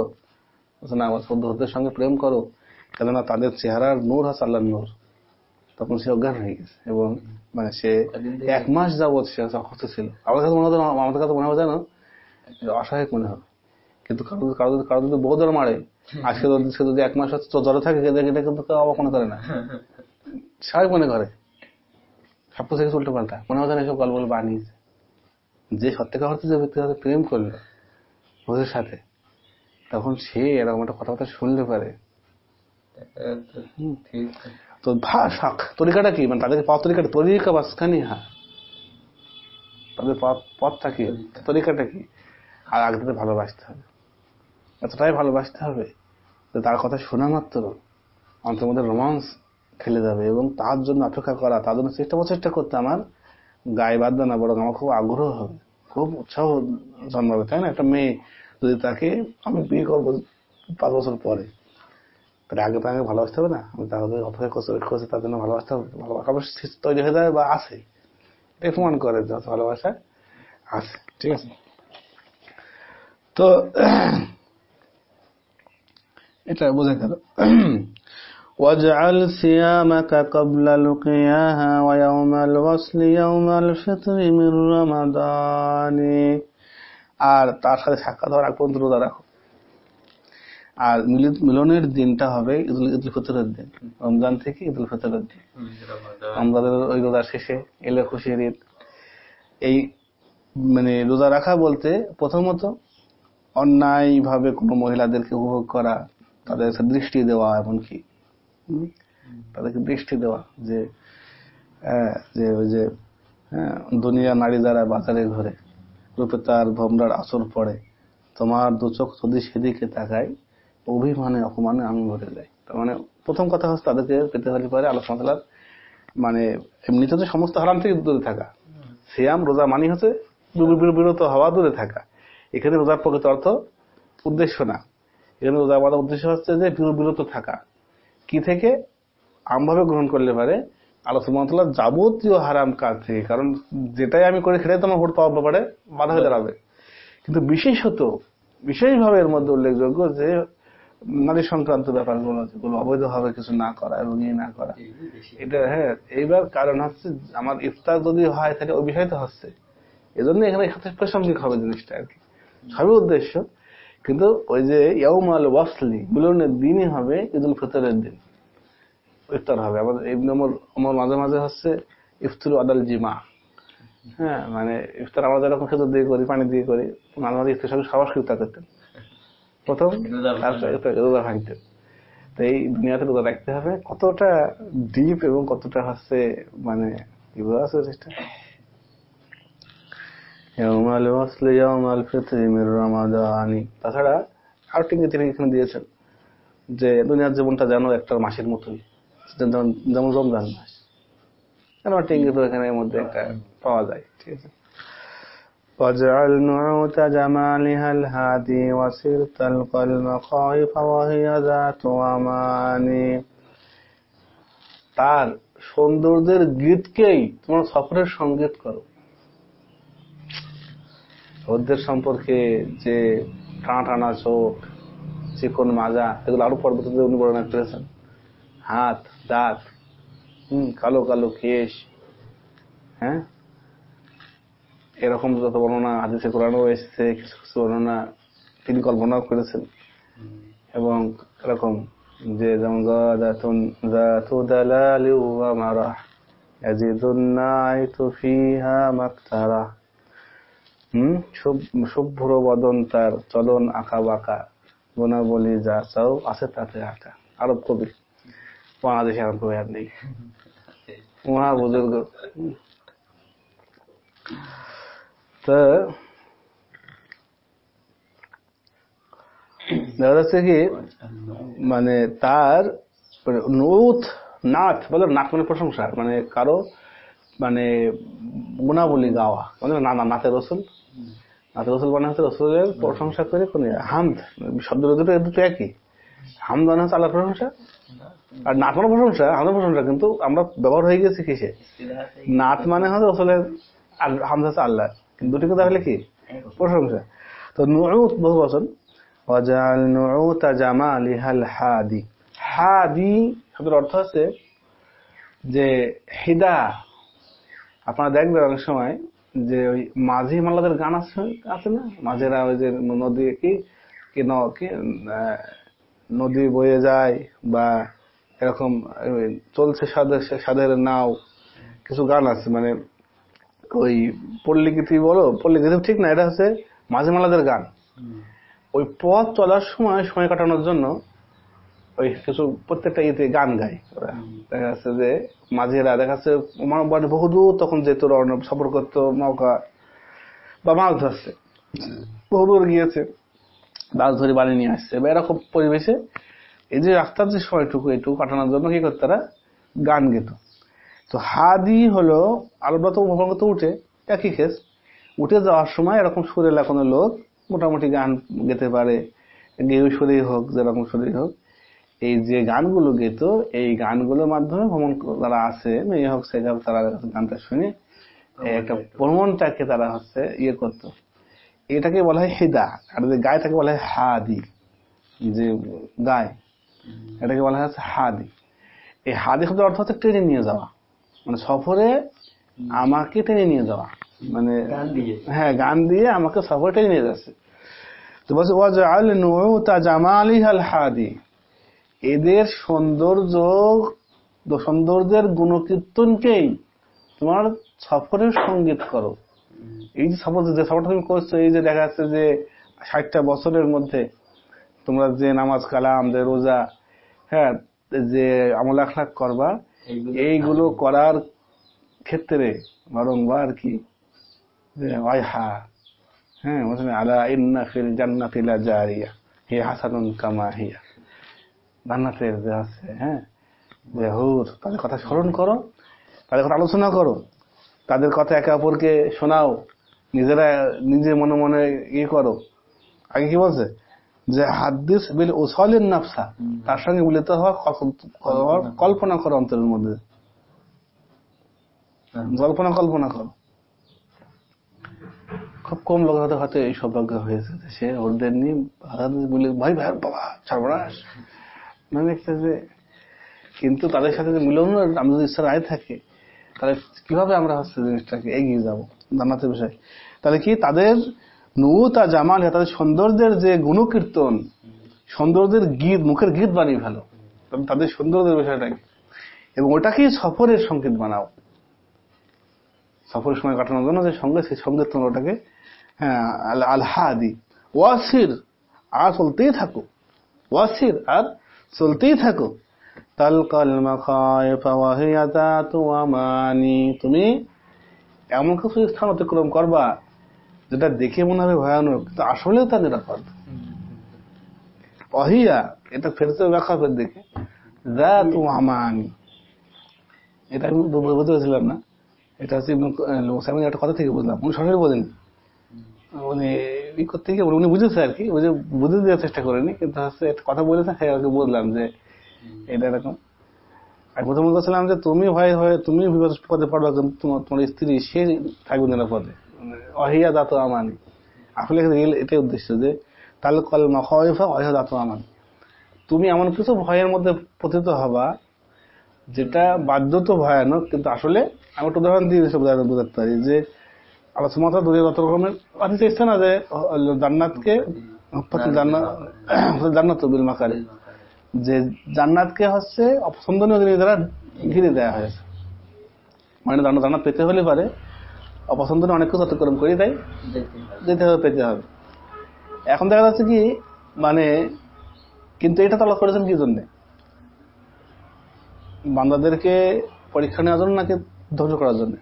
না আমার ওদের সঙ্গে প্রেম করো। কেননা তাদের চেহারার নূর হচ্ছে আল্লাহর নূর। তখন সে অজ্ঞান হয়ে গেছে এবং মানে সে এক মাস যাবৎ সে অসুস্থ ছিল। আমার কাছে মনে হতো আমাদের কাছে মনে হবে জানো অসহায়ক মনে হবে কিন্তু কারও কারও যদি কারও যদি বহু জ্বর মারে, আজকে যদি এক মাস হচ্ছে জ্বরে থাকে এটা কিন্তু কেউ অবাক মনে করে না। স্বাভাবিক মনে করে। সব কিছু উল্টো পাল্টা। মনে না এসব গল্প বানিয়েছে যে সত্যিকার অর্থে যে ব্যক্তির সাথে প্রেম করল ওদের সাথে তখন সে এরকম একটা কথাবার্তা শুনলে পারে। তো ভাষাক তরিকাটা কি? মানে তাদের পথ তরিকাটা তরিকা বাসখানি হা। তাদের পথ পথটা কি? তরিকাটা কি? আর আগে তাদের ভালোবাসতে হবে। এতটাই ভালোবাসতে হবে যে তার কথা শোনা মাত্র অন্তর মধ্যে রোমান্স খেলে যাবে এবং তার জন্য অপেক্ষা করা, তার জন্য চেষ্টা প্রচেষ্টা করতে আমার গায়ে বাঁধবে না, বরং আমার খুব আগ্রহ হবে, খুব উৎসাহ জন্মাবে, তাই না? একটা মেয়ে যদি তাকে আমি বিয়ে করব পাঁচ বছর পরে, তাহলে আগে তো আগে ভালোবাসতে হবে না? আমি তাহলে অপেক্ষা করতে করছে, তার জন্য ভালোবাসতে হবে, ভালোবাসা তৈরি হয়ে যাবে বা আছে। এটাই প্রমাণ করে যে ভালোবাসা আছে, ঠিক আছে? তো, এটা বোঝা গেল। واجعل صيامك قبل لقياها ويوم الوصل يوم الفطر من رمضان আর তার সাথে সাক্ষাৎ হওয়ার আগ পর্যন্ত রোজা রাখো আর মিলিত- মিলনের দিনটা হবে ঈদুল ঈদুল ফিতরের দিন রমজান থেকে ঈদুল ফিতরের দিন হুম, রমাদান। রমজানের ওই রোজার শেষে এলো খুশির ঈদ এই মানে রোজা রাখা বলতে প্রথমত অন্যায় ভাবে কোনো মহিলাদেরকে উপভোগ করা তাদের দৃষ্টি দেওয়া এমনকি হুম? তাদেরকে দৃষ্টি দেওয়া যে যে ওই যে হ্যাঁ, দুনিয়া নারী যারা বাজারে ঘরে রূপে তার ভমরার আসর পড়ে তোমার দু চোখ যদি সেদিকে তাকায় অভিমানে অপমানে আমি মরে যাই। তার মানে প্রথম কথা হচ্ছে তাদেরকে পেতে হলে পরে আলোচনা তালার মানে এমনিতে তো সমস্ত হারাম থেকে দূরে থাকা। সিয়াম রোজা মানি হচ্ছে বির- বির- বিরত হওয়া দূরে থাকা। এখানে রোজার প্রকৃত অর্থ উদ্দেশ্য না। এখানে রোজা বাঁধার উদ্দেশ্য হচ্ছে যে বির- বিরত থাকা। কি থেকে? আমভাবে গ্রহণ করলে পারে। আলোচনা যাবতীয় হারাম কাজ থেকে, কারণ যেটাই আমি করে সেটাই তোমার ভোট পাওয়ার ব্যাপারে বাধা হয়ে দাঁড়াবে। কিন্তু বিশেষত, বিশেষভাবে এর মধ্যে উল্লেখযোগ্য যে নারী সংক্রান্ত ব্যাপারগুলো, যেগুলো অবৈধভাবে কিছু না করা এবং ইয়ে না করা, এটা হ্যাঁ এইবার কারণ হচ্ছে আমার ইফতার যদি হয়, তাহলে ওই হচ্ছে। এজন্য এখানে সাথে প্রাসঙ্গিক হবে জিনিসটা আর কি। সবই উদ্দেশ্য। কিন্তু ওই যে ইয়াউমাল ওয়াসলি, মিলনের দিনই হবে ঈদুল ফিতরের দিন। ইফতার হবে। আমাদের নম্বর আমার মাঝে মাঝে হচ্ছে ইফতুর আদাল জিমা। হ্যাঁ মানে ইফতার আমরা যেরকম খেজুর দিয়ে করি, পানি দিয়ে করি, মাঝে মাঝে ইফতার সঙ্গে সবার ইফতার করতেন। প্রথম রোজা রোজা ভাঙতেন। তো এই দুনিয়াতে রোজা রাখতে হবে। কতটা ডিপ এবং কতটা হচ্ছে মানে কি বোঝা আছে চেষ্টা ইয়াউমাল ওয়াসলি ইয়াউমাল ফিতরি মির রমাদানি তাছাড়া আর টিঙ্গে তিনি এখানে দিয়েছেন যে দুনিয়ার জীবনটা যেন একটা মাসের মতোই যেমন যেমন রমজান মাস কেন টিঙ্গে তো এখানে এর মধ্যে একটা পাওয়া যায় ঠিক আছে واجعل نعوت جمالها الهادي وسرت المخايف وهي ذات أماني তার সৌন্দর্যের গীতকেই তোমার সফরের সঙ্গীত করো ওদের সম্পর্কে যে টানা টানা চোখ, চিকন মাজা, এগুলো আরও পর্বতে উনি বর্ণনা করেছেন হাত, দাঁত, হম, কালো কালো কেশ হ্যাঁ? এরকম যত বর্ণনা হাদিসে, কোরআনও এসেছে, কিছু কিছু বর্ণনা তিনি কল্পনাও করেছেন। এবং এরকম যে যেমন দালালি মাকতারা হুম? শুভ- শুভ্র বদন তার চলন আঁকা বাঁকা, গুণাবলী যা চাও আছে তাতে আঁকা। আরব কবি। বাংলাদেশে আরব কবি আর নেই। মহা বুজুর্গ। কি মানে তার নৌথ নাথ বলে নাথ মানে প্রশংসা মানে কারও মানে গুণাবলী গাওয়া মানে না না নাথের রসুল। মানে হচ্ছে প্রশংসা করে কোন হামদ শব্দ দুটো দুটো একই। হামদ মানে হচ্ছে প্রশংসা। আর নাথ মানে প্রশংসা প্রশংসা, কিন্তু আমরা ব্যবহার হয়ে গেছি কিসে? নাথ মানে হচ্ছে আর হামদ হচ্ছে আল্লাহ। কিন্তু দুটি কথা হলে কি? প্রশংসা। তো নুউত বহু বচন ওয়াজাল নুউত জামালিহাল হাদি। হাদি শব্দের অর্থ হচ্ছে যে হিদা। আপনারা দেখবেন অনেক সময় যে ওই মাঝি মাল্লাদের গান আছে আছে না? মাঝেরা ওই যে নদী কি? কি নদী বয়ে যায় বা এরকম চলছে সাদের সাদের নাও কিছু গান আছে। মানে ওই পল্লীগীতি বলো পল্লীগীতি ঠিক না এটা হচ্ছে মাঝে মালাদের গান। ওই পথ চলার সময় সময় কাটানোর জন্য ওই কিছু প্রত্যেকটা ইয়েতে গান গায় ওরা। দেখা যাচ্ছে যে মাঝিরা দেখা যাচ্ছে বাড়ি বহুদূর তখন যেত রওনা সফর করতো নৌকা বা মাছ ধরছে। বহুদূর গিয়েছে মাছ ধরে বাড়ি নিয়ে আসছে। বা এরকম পরিবেশে এই যে রাস্তার যে সময়টুকু এইটুকু কাটানোর জন্য কি করতে তারা গান গেত। তো হাদি হলো আলব্রত উপভঙ্গত উঠে একই কেস উঠে যাওয়ার সময় এরকম সুরে লাগানো লোক মোটামুটি গান গেতে পারে। গেউ সুরেই হোক যেরকম সুরেই হোক। এই যে গানগুলো গেত এই গানগুলোর মাধ্যমে ভ্রমণ যারা আছে মেয়ে হোক সে হোক তারা গানটা শুনে একটা ভ্রমণটাকে তারা হচ্ছে ইয়ে করতো। এটাকে বলা হয় হেদা আর যে গায়ে তাকে বলা হয় হাদি। যে গায় এটাকে বলা হচ্ছে হাদি। এই হাদি শব্দের অর্থ হচ্ছে টেনে নিয়ে যাওয়া। মানে সফরে আমাকে টেনে নিয়ে যাওয়া। মানে হ্যাঁ গান দিয়ে আমাকে সফরে টেনে নিয়ে যাচ্ছে। তো বলছে ওয়াজআল নুউতা জামালিহাল হাদি। এদের সৌন্দর্য সৌন্দর্যের গুণকীর্তনকেই তোমার সফরের সংগীত করো। এই যে সফর যে সফরটা তুমি করছ এই যে দেখা যাচ্ছে যে ষাটটা বছরের মধ্যে তোমরা যে নামাজ কালাম যে রোজা হ্যাঁ যে আমল আখলাক করবা এইগুলো করার ক্ষেত্রে বারংবার কি? হা হ্যাঁ আলা ইন্না ফিল জান্নাতি লা জারিয়া হে হাসানুন কামা হিয়া। জান্নাতের যে আছে হ্যাঁ? যে হুর তাদের কথা স্মরণ করো তাদের কথা আলোচনা করো তাদের কথা একে অপরকে শোনাও নিজেরা নিজে মনে মনে ইয়ে করো। আগে কি বলছে? যে হাদিস বিল ওসলের নাফসা। তার সঙ্গে মিলিত হওয়া কল্পনা করো অন্তরের মধ্যে। কল্পনা কল্পনা করো। খুব কম লোক হয়তো হয়তো এই সৌভাগ্য হয়েছে সে ওদের নিয়ে ভাই ভাই বাবা সর্বনাশ। মানে একটা যে, কিন্তু তাদের সাথে যে মিলন আমি যদি ইচ্ছা রায় থাকে, তাহলে কীভাবে আমরা হচ্ছে জিনিসটাকে এগিয়ে যাব? জানাতে বিষয়। তাহলে কি তাদের নুতা জামাল তাদের সৌন্দর্যের যে গুণকীর্তন, সৌন্দর্যের গীত, মুখের গীত বানিয়ে ফেলো। তাদের সৌন্দর্যের বিষয়টাকে এবং ওটাকেই সফরের সংকেত বানাও। সফরের সময় কাটানোর জন্য যে সঙ্গে, সেই সংগীত তোমরা ওটাকে হ্যাঁ আল আলহাদি ওয়াসির, আর চলতেই থাকো। ওয়াসির আর চলতেই থাকো। তালকাল আমানি তুমি এমন কিছু স্থান অতিক্রম করবা, যেটা দেখে মনে হবে ভয়ানক, কিন্তু আসলেও তা নিরাপদ। অহিয়া, এটা ফেরতে ব্যাখ্যা করে দেখে। যা তু আমানি এটা আমি বুঝতে পেরেছিলাম না। এটা হচ্ছে একটা কথা থেকে বুঝলাম। উনি সরাসরি বলেন উনি ই করতে গিয়ে উনি বুঝেছে আর কি বুঝে বুঝে দেওয়ার চেষ্টা করেনি কিন্তু হচ্ছে একটা কথা বলেছে হ্যাঁ ওকে বললাম যে এটা এরকম। আর প্রথমে বলছিলাম যে তুমি ভয় হয়ে তুমি পদে পড়বা কিন্তু তোমার স্ত্রী সে থাকবে নিরাপদে অহিয়া দাত আমানি। আসলে এটাই উদ্দেশ্য যে তাহলে কল মখা অহিয়া দাত আমানি। তুমি এমন কিছু ভয়ের মধ্যে পতিত হবা যেটা বাধ্য তো ভয়ানক কিন্তু আসলে আমি একটা উদাহরণ দিয়ে সব উদাহরণ বোঝাতে পারি যে আল্লাহ সুমাতা দূরে যত রকমের আপনি চেয়েছে না যে জান্নাতকে জান্নাত বিল মাকারে। যে জান্নাতকে হচ্ছে অপছন্দনীয় জিনিস দ্বারা ঘিরে দেওয়া হয়েছে মানে জান্নাত পেতে হলে পারে, অপছন্দনীয় অনেক কিছু অতিক্রম করে দেয়, যেতে হবে, পেতে হবে। এখন দেখা যাচ্ছে কি মানে কিন্তু এটা তালা করেছেন কি জন্যে? বান্দাদেরকে পরীক্ষা নেওয়ার জন্য নাকি ধ্বংস করার জন্য?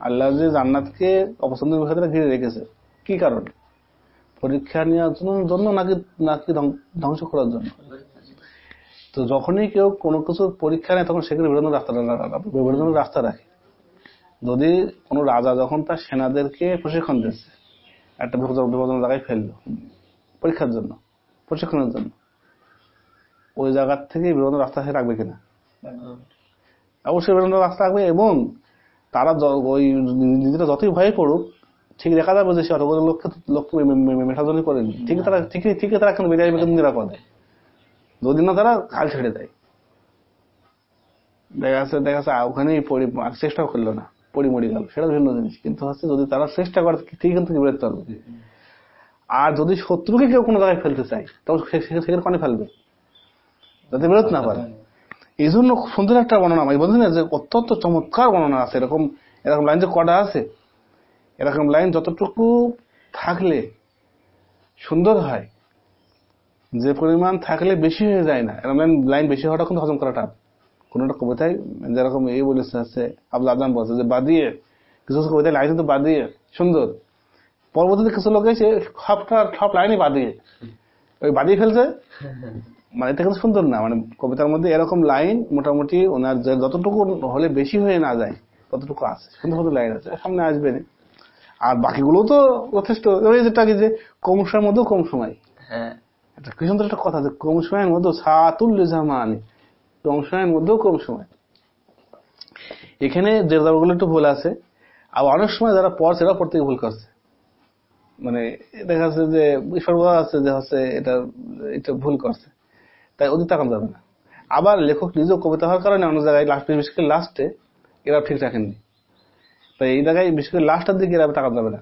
আল্লাহ যে জান্নাতকে অপছন্দের বিষয়টা ঘিরে রেখেছে। কি কারণে? পরীক্ষা নেওয়ার জন্য নাকি নাকি ধ্বংস করার জন্য? তো যখনই কেউ কোনো কিছু পরীক্ষা নেয় তখন সেখানে বেরোনোর রাস্তা বিভিন্ন রাস্তা রাখে। যদি কোনো রাজা যখন তার সেনাদেরকে প্রশিক্ষণ দিচ্ছে একটা বিপদ জায়গায় ফেলল পরীক্ষার জন্য প্রশিক্ষণের জন্য ওই জায়গার থেকে বেরোনোর রাস্তা সে রাখবে কিনা? অবশ্যই বেরোনোর রাস্তা রাখবে এবং তারা ওই নিজেরা যতই ভয়ে পড়ুক, ঠিক দেখা যাবে যে সে অতগুলো লোককে লোককে মেঠাজনি করেনি ঠিক তারা ঠিকই ঠিকই তারা এখন বেরিয়ে কিন্তু নিরাপদে যদি না তারা, কাল ছেড়ে দেয়। দেখা যাচ্ছে দেখা যাচ্ছে আর চেষ্টা করল না। পরি মরি গেল, সেটা ভিন্ন জিনিস। কিন্তু হচ্ছে যদি তারা চেষ্টা করে, ঠিক কিন্তু বেরোতে পারবে। আর যদি শত্রুকে কেউ কোনো জায়গায় ফেলতে চায়, তখন সেখানে কনে ফেলবে? যাতে বেরোতে না পারে। এই জন্য সুন্দর একটা বর্ণনা। আমি বলছি না যে অত্যন্ত চমৎকার বর্ণনা আছে, এরকম এরকম লাইন যে কটা আছে, এরকম লাইন যতটুকু থাকলে সুন্দর হয়, যে পরিমাণ থাকলে বেশি হয়ে যায় না, এরকম লাইন লাইন বেশি হওয়াটা কিন্তু হজম করাটা। কোন একটা কবিতায় যেরকম এই বলেছে আছে, আব্দুল আদান বলছে যে বাদিয়ে কিছু কিছু কবিতায় লাইন কিন্তু বাদিয়ে সুন্দর। পরবর্তীতে কিছু লোক এসে সবটা সব লাইনই বাদিয়ে ওই বাদিয়ে ফেলছে? মানে এটা কিন্তু সুন্দর না। মানে কবিতার মধ্যে এরকম লাইন মোটামুটি ওনার যতটুকু হলে বেশি হয়ে না যায় ততটুকু আছে। সুন্দর সুন্দর লাইন আছে। সামনে আসবে না। আর বাকিগুলো তো যথেষ্ট। যেটা যে কম সময়ের মধ্যেও কম সময়। হ্যাঁ। এটা কি সুন্দর একটা কথা যে কম সময়ের মধ্যেও সাতুল্য জামানি কম সময়ের মধ্যেও কম সময়। এখানে যে একটু ভুল আছে। আর অনেক সময় যারা পড়ছে এরা পড়তে ভুল করছে। মানে দেখা যাচ্ছে যে বলা আছে যে হচ্ছে এটা এটা ভুল করছে। তাই ওদিক তাকানো যাবে না। আবার লেখক নিজেও কবিতা হওয়ার কারণে অন্য জায়গায় লাস্ট বিশেষ করে লাস্টে এরা ঠিক রাখেননি। তাই এই জায়গায় বিশেষ করে লাস্টের দিকে এরা তাকানো যাবে না।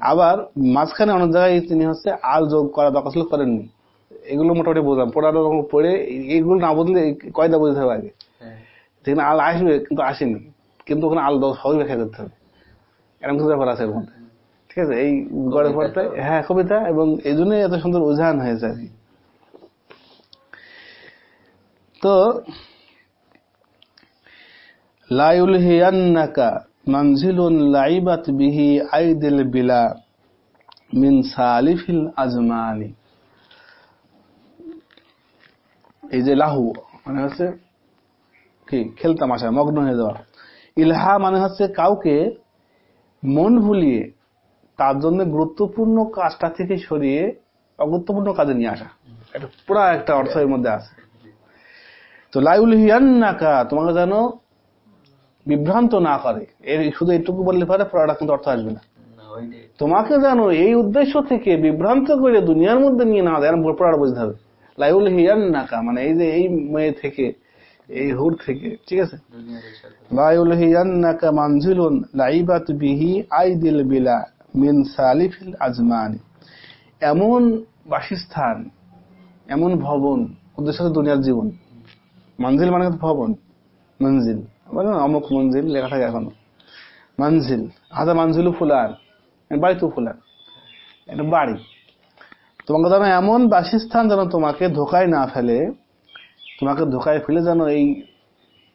আবার মাঝখানে অনেক জায়গায় তিনি হচ্ছে আল যোগ করা দরকার ছিল করেননি। এগুলো মোটামুটি বুঝলাম। পড়ানো পড়ে এগুলো না বুঝলে এই কয়দা বুঝতে হবে আগে। হ্যাঁ। যেখানে আল আসবে কিন্তু আসেনি। কিন্তু ওখানে আল দাও সবই ব্যাখ্যা করতে হবে। এরকম কিছু ব্যাপার আছে এর মধ্যে। ঠিক আছে এই গড়ে হ্যাঁ কবিতা এবং এই জন্যই এত সুন্দর উজান হয়েছে আর কি তো লাইউলহিয়ান্নাকা মানজিলুন লাইবাত বিহি আইদিল বিলা মিন সালিফিল আজমানি। এই যে লাহু মানে হচ্ছে কি? খেলতামাশা মগ্ন হয়ে যাওয়া। ইলহা মানে হচ্ছে কাউকে মন ভুলিয়ে তার জন্য গুরুত্বপূর্ণ কাজটা থেকে সরিয়ে অগুরুত্বপূর্ণ কাজে নিয়ে আসা। এটা পুরা একটা অর্থ এর মধ্যে আছে। তো লাইউল হিয়ান্নাকা তোমাকে যেন বিভ্রান্ত না করে। এর শুধু এটুকু বললে পারে পড়াটা কিন্তু অর্থ আসবে না। তোমাকে জানো এই উদ্দেশ্য থেকে বিভ্রান্ত করে দুনিয়ার মধ্যে নিয়ে না যায় পড়াটা বুঝতে হবে। লাইউল হিয়ান্নাকা মানে এই যে এই মেয়ে থেকে এই হুর থেকে ঠিক আছে? লাইউল হিয়ান্নাকা মানজুলুন লাইবাত বিহি আইদিল বিলা। মিন সালিফিল আজমানি। এমন বাসস্থান, এমন ভবন উদ্দেশ্য দুনিয়ার জীবন। মঞ্জিল মানে ভবন, মঞ্জিল। অমুক মঞ্জিল লেখা থাকে এখনও। মঞ্জিল হাজা মঞ্জিলু ফুলান বাড়ি তো ফুলান। এটা বাড়ি। তোমাকে যেন এমন বাসস্থান যেন তোমাকে ধোকায় না ফেলে, তোমাকে ধোকায় ফেলে যেন এই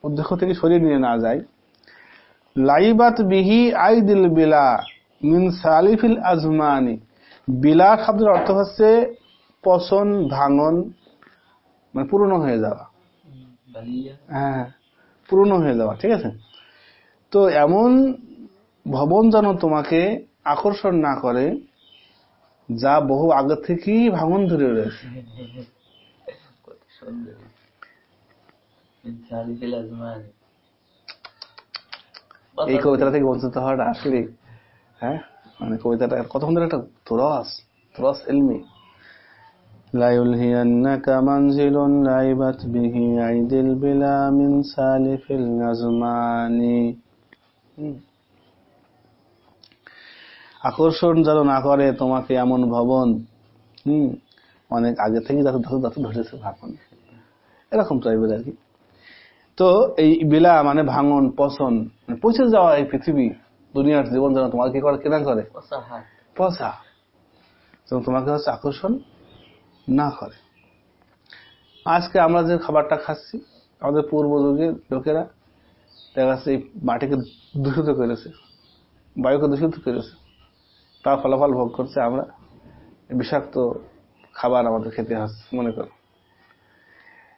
উদ্দেশ্য থেকে সরিয়ে নিয়ে না যায়। লাইবাত বিহি আইদিল বিলা মিন সালিফিল আজমানি। বিলা শব্দের অর্থ হচ্ছে পচন ভাঙন মানে পুরনো হয়ে যাওয়া। হ্যাঁ পুরনো হয়ে যাওয়া ঠিক আছে? তো এমন ভবন যেন তোমাকে আকর্ষণ না করে যা বহু আগে থেকেই ভাঙন ধরে রয়েছে। এই কবিতা থেকে বঞ্চিত হওয়াটা আসলে হ্যাঁ মানে কবিতাটা কত সুন্দর একটা তুরস তুরস এলমি لا يلهينك منزل لعبت به عيد البلا من سالف الأزمان হুম। আকর্ষণ যেন না করে তোমাকে এমন ভবন হম অনেক আগে থেকে যাতে ধাতু ধাতু ধরেছে ভাঙন এরকম টাইপের আর কি তো এই বিলা মানে ভাঙন পছন মানে পৌঁছে যাওয়া এই পৃথিবী দুনিয়ার জীবন যেন তোমাকে কি করে? কেনা করে? পচা যেন তোমাকে হচ্ছে আকর্ষণ না করে। আজকে আমরা যে খাবারটা খাচ্ছি আমাদের পূর্ব যুগের লোকেরা দেখা যাচ্ছে এই মাটিকে দূষিত করেছে বায়ুকে দূষিত করেছে। তার ফলাফল ভোগ করছে আমরা। বিষাক্ত খাবার আমাদের খেতে হচ্ছে মনে করো।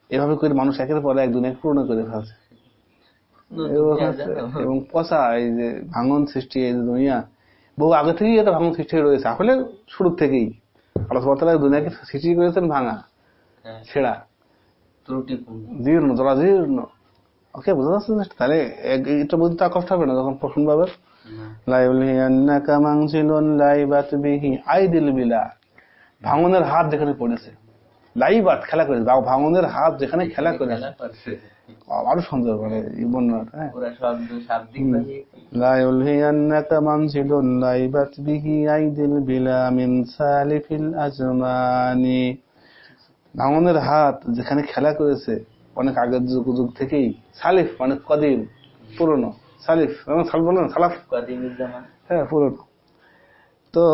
এভাবে করে মানুষ একের পরে এক দুনিয়া পূর্ণ করে ফেলছে। এবং পচা এই যে ভাঙন সৃষ্টি এই দুনিয়া বহু আগে থেকেই এটা ভাঙন সৃষ্টি রয়েছে আসলে শুরু থেকেই আল্লাহ সুবহানাহু দুনিয়াকে সৃষ্টি করেছেন ভাঙা ছেঁড়া জীর্ণ জরাজীর্ণ ওকে বুঝতে পারছেন তাহলে এটা বুঝতে আর কষ্ট হবে না যখন প্রশ্ন পাবে না লাইউলিয়ান্নাকা মানজিলুন লাইবাত বিহি আইদিল বিলা ভাঙনের হাত যেখানে পড়েছে লাইবাত খেলা করে ভাঙনের হাত যেখানে খেলা করে আরও সুন্দর করে বন্যাটা হ্যাঁ। ভাঙনের হাত যেখানে খেলা করেছে অনেক আগের যুগ যুগ থেকেই সালিফ মানে কদিম পুরনো। সালিফ মানে সাল বললেন হ্যাঁ পুরনো। তো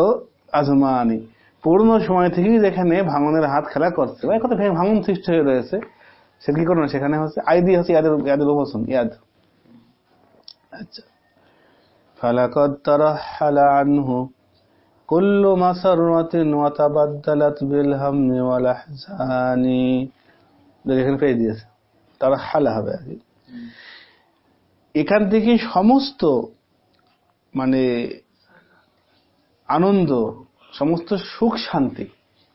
আজমানি পুরনো সময় থেকেই যেখানে ভাঙনের হাত খেলা করছে বা কথা ভাঙন সৃষ্টি হয়ে রয়েছে সে কি করবে সেখানে হচ্ছে আইদি হচ্ছে ইয়াদের ইয়াদের উপসন ইয়াদ আচ্ছা فلقد ترحل عنه كل مسرة وتبدلت بالهم والأحزان এখানে পেয়ে দিয়েছে তারা হালা হবে আর কি এখান থেকে সমস্ত মানে আনন্দ সমস্ত সুখ শান্তি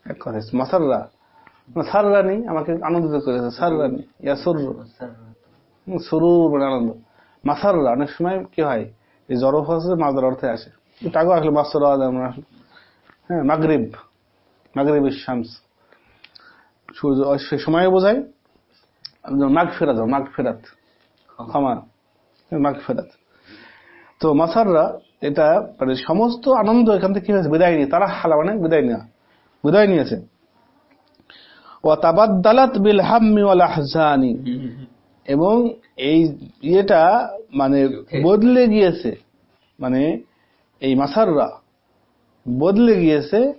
এক কথা মাসাররা সাররা। নেই আমাকে আনন্দিত করেছে। সাররা নেই। ইয়া সুর শুরু মানে আনন্দ। মাসাররা অনেক সময় কি হয় এই জরফ আছে মাদার অর্থে আসে। টাকা আসলে মাসর আমরা আসলে হ্যাঁ। মাগরিব। মাগরিব শামস। সূর্য সে সময় বোঝায়। মাগ ফেরাত মাগ ফেরাত। ক্ষমা। মাগ ফেরাত। তো মাসাররা এটা মানে সমস্ত আনন্দ এখান থেকে কি হয়েছে বিদায় নিয়ে। তারা হালা মানে বিদায় নেওয়া বিদায় নিয়েছে। ও তাবাদ্দালাত বিল হাম্মি ওয়াল আহজানি। এবং এই ইয়েটা মানে বদলে গিয়েছে মানে এই মাসাররা বদলে গিয়েছে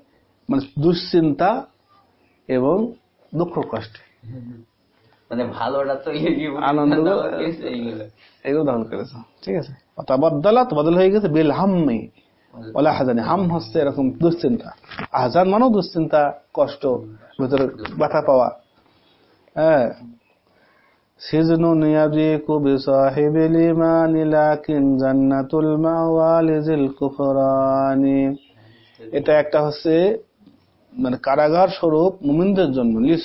মানে দুশ্চিন্তা এবং দুঃখ কষ্টে। মানে ভালোটা তো আনন্দ গেছে এইগুলো। এগুলো ধারণ করেছে ঠিক আছে? তাবাদ্দালাত বদল হয়ে গেছে বিল হাম্মি ওলা হাজানি। হাম হচ্ছে এরকম দুশ্চিন্তা। আহজান মানেও দুশ্চিন্তা, কষ্ট, ভিতরে ব্যথা পাওয়া। হ্যাঁ। এটা একটা হচ্ছে মানে কারাগার স্বরূপ মুমিনদের জন্য।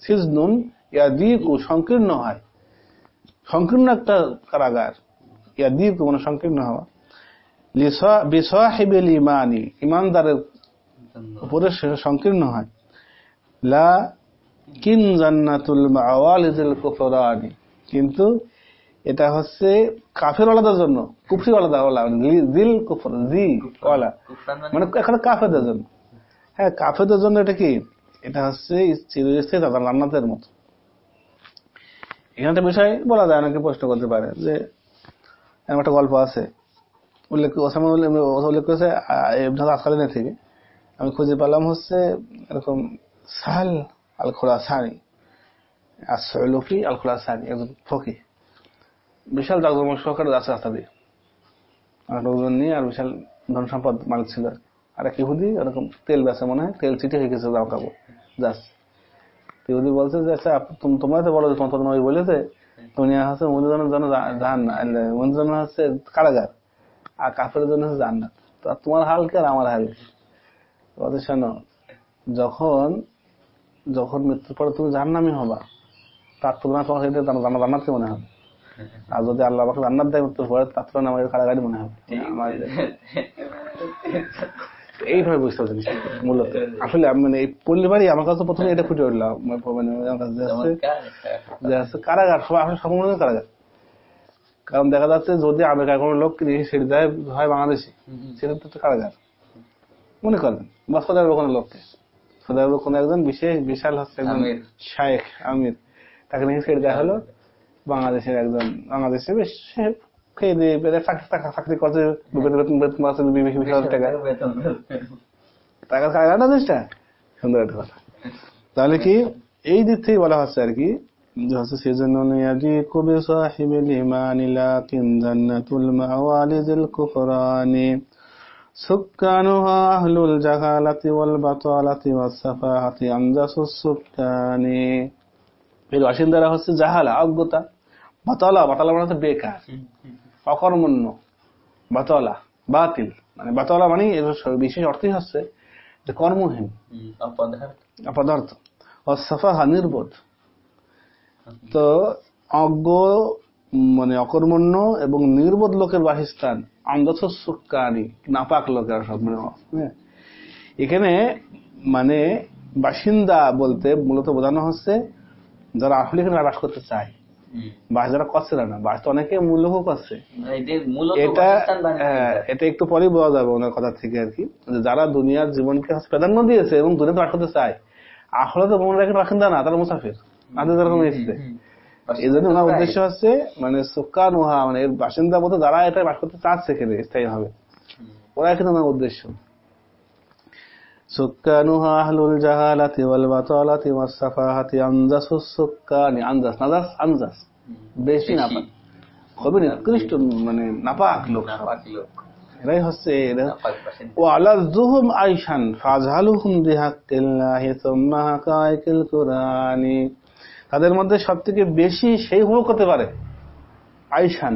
সিজনুন সংকীর্ণ হয়। সংকীর্ণ একটা কারাগার। ইয়াদিকু মানে সংকীর্ণ হওয়া। বিসাহিবিল ইমানি ইমানদারের উপরে সংকীর্ণ হয়। লা কিন জান্নাতুল কুফরানি কিন্তু এটা হচ্ছে কাফের ওয়ালাদের জন্য কুফরি ওয়ালাদা ওলা লি- জিল কুফর জি কুফরান মানে এখানে কাফেরদের জন্য। হ্যাঁ কাফেরদের জন্য এটা কি? এটা হচ্ছে চিরস্থায়ী দাদা রান্নাতের মতো। এখানে একটা বিষয় বলা যায় অনেকে প্রশ্ন করতে পারে যে এরকম একটা গল্প আছে। উল্লেখ ওসামা উল্লেখ করেছে আসকালিনের থেকে। আমি খুঁজে পেলাম হচ্ছে এরকম সাহাল আল খোলাসানি আর সৈলফি আল খোলা খোলাসানি একজন ফকি বিশাল জাগজমক সহকারে আছে রাস্তা দিয়ে। লোকজন নিয়ে আর বিশাল ধন সম্পদ মালিক ছিল। আর এক ইহুদি, এরকম তেল বেচে মনে হয়, তেল চিটে হয়ে গেছে জামা কাপড় তো ইহুদি বলছে যে আচ্ছা তোমরা তো বলো তোমার তোমার বলেছে দুনিয়া হচ্ছে মন্দিরের জন্য জাহান মন্দিরের জন্য হচ্ছে কারাগার। আর কাফের জন্য হচ্ছে জান্নাত। তো তোমার হাল কি আর আমার হাল? কি বলছে শোনো যখন যখন মৃত্যুর পরে তুমি জাহান্নামি হবা তার তুলনায় তোমার সেটা জান্নাতকে মনে হবে। আর যদি আল্লাহ আমাকে জান্নাত দেয় মৃত্যুর পরে তার তুলনায় আমাদের কারাগারি মনে হবে। [laughs] এইভাবে বুঝতে হবে মূলত। আসলে মানে এই পল্লী আমার কাছে প্রথমে এটা ফুটে উঠল মানে আমার কাছে যে হচ্ছে- চমৎকার একটা যে হচ্ছে কারাগার সবাই আসলে মনে কারাগার। কারণ দেখা যাচ্ছে যদি আমেরিকার কোনো লোক সেটি দেয় হয় বাংলাদেশি সেটা তো কারাগার। মনে করেন বা সৌদি আরবের কোনো লোককে। সৌদি আরবের কোনো একজন বিশেষ বিশাল হচ্ছে একজন। শায়েখ আমির। তাকে নিয়ে ছেড়ে দেওয়া হলো। বাংলাদেশের একজন বাংলাদেশে বেশ খেয়ে দিয়ে করছে বেতন বেতন পাচ্ছে বিশ হাজার টাকা। টাকা কারাগার না জিনিসটা? সুন্দর একটা কথা তাহলে কি এই দিক থেকে বলা হচ্ছে আর কি কুফরানি। বাসিন্দারা হচ্ছে জাহালা, অজ্ঞতা। বাতালা বাতালা মানে বেকার। অকর্মণ্য বাতলা বাতিল। মানে বাতলা মানে এর বিশেষ অর্থই হচ্ছে যে কর্মহীন। অপদার্থ। পদার্থ অসাফাহা নির্বোধ। তো অজ্ঞ মানে অকর্মণ্য এবং নির্বোধ লোকের বাসস্থান আন্দাজ সুকানি নাপাক লোকের সব মানে হ্যাঁ। এখানে মানে বাসিন্দা বলতে মূলত বোঝানো হচ্ছে যারা আসলে এখানে বাস করতে চায়। বাস যারা করছে না বাস তো অনেকে মূল্য করছে। এটা হ্যাঁ। এটা একটু পরেই বোঝা যাবে ওনার কথা থেকে আর কি। যারা দুনিয়ার জীবনকে প্রাধান্য দিয়েছে এবং দুনিয়াতে বাস চায় আসলে তো মনে রাখেন বাসিন্দা না তারা মুসাফির। তাদের যেরকম এসেছে। এই জন্য ওনার উদ্দেশ্য হচ্ছে মানে সুকান উহা মানে বাসিন্দা বলতে যারা এটা বাস করতে চাচ্ছে এখানে স্থায়ী হবে ওরা এখানে ওনার উদ্দেশ্য। সুক্কানুহা আহলুল জাহালাতি ওয়াল বাতালাতি ওয়াস সাফাহাতি আনজাসুস সুক্কানি আনজাস নাজাস আনজাস বেশি নাপাক খুবই নিকৃষ্ট মানে নাপাক লোক লোক এরাই হচ্ছে ও আলা জুহুম আইশান ফাজহালুহুম বিহাক্কিল্লাহি সুম্মা হাকাইকিল কুরআনি তাদের মধ্যে সবথেকে বেশি সেই ভোগ করতে পারে। আইশান।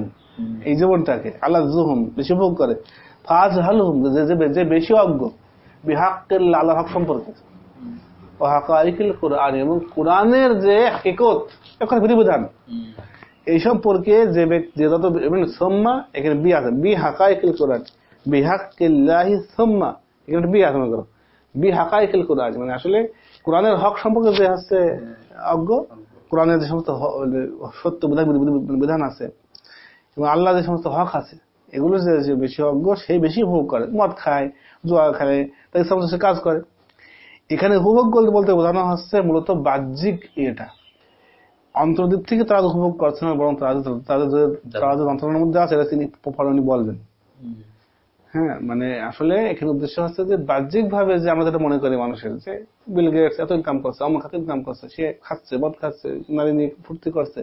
এই জীবনটাকে আলা জুহুম বেশি ভোগ করে। ফাজহালুহুম যে যে বেশি অজ্ঞ। বিহাক্কেল আল্লাহ হক। ও হাকাইকিল কোরআন এবং কোরআনের যে হাকিকত এখন বিধিবিধান এই সম্পর্কে যে ব্যক্তি যত সোম্মা এখানে বি আছে। বি হাকাইকিল কোরআন সোম্মা এখানে বি আছে মনে করো। বি হাকাইকিল কোরআন মানে আসলে কোরআনের হক সম্পর্কে যে হচ্ছে অজ্ঞ কোরআনের যে সমস্ত সত্য বিধান বিধান আছে এবং আল্লাহ যে সমস্ত হক আছে এগুলো যে যে বেশি অজ্ঞ সেই বেশি ভোগ করে। মদ খায় জোয়া খায় সমস্ত সে কাজ করে। এখানে উপভোগ বলতে বলতে বোঝানো হচ্ছে মূলত বাহ্যিক এটা। অন্তর্দিক থেকে তারা উপভোগ করছে না বরং তারা তাদের তারা যে যন্ত্রণার মধ্যে আছে এটা তিনি পরনি বলবেন। হ্যাঁ মানে আসলে এখানে উদ্দেশ্য হচ্ছে যে বাহ্যিক ভাবে যে আমরা যেটা মনে করি মানুষের যে বিল গেটস এত ইনকাম করছে অমুক এত ইনকাম করছে সে খাচ্ছে মদ খাচ্ছে নারী নিয়ে ফুর্তি করছে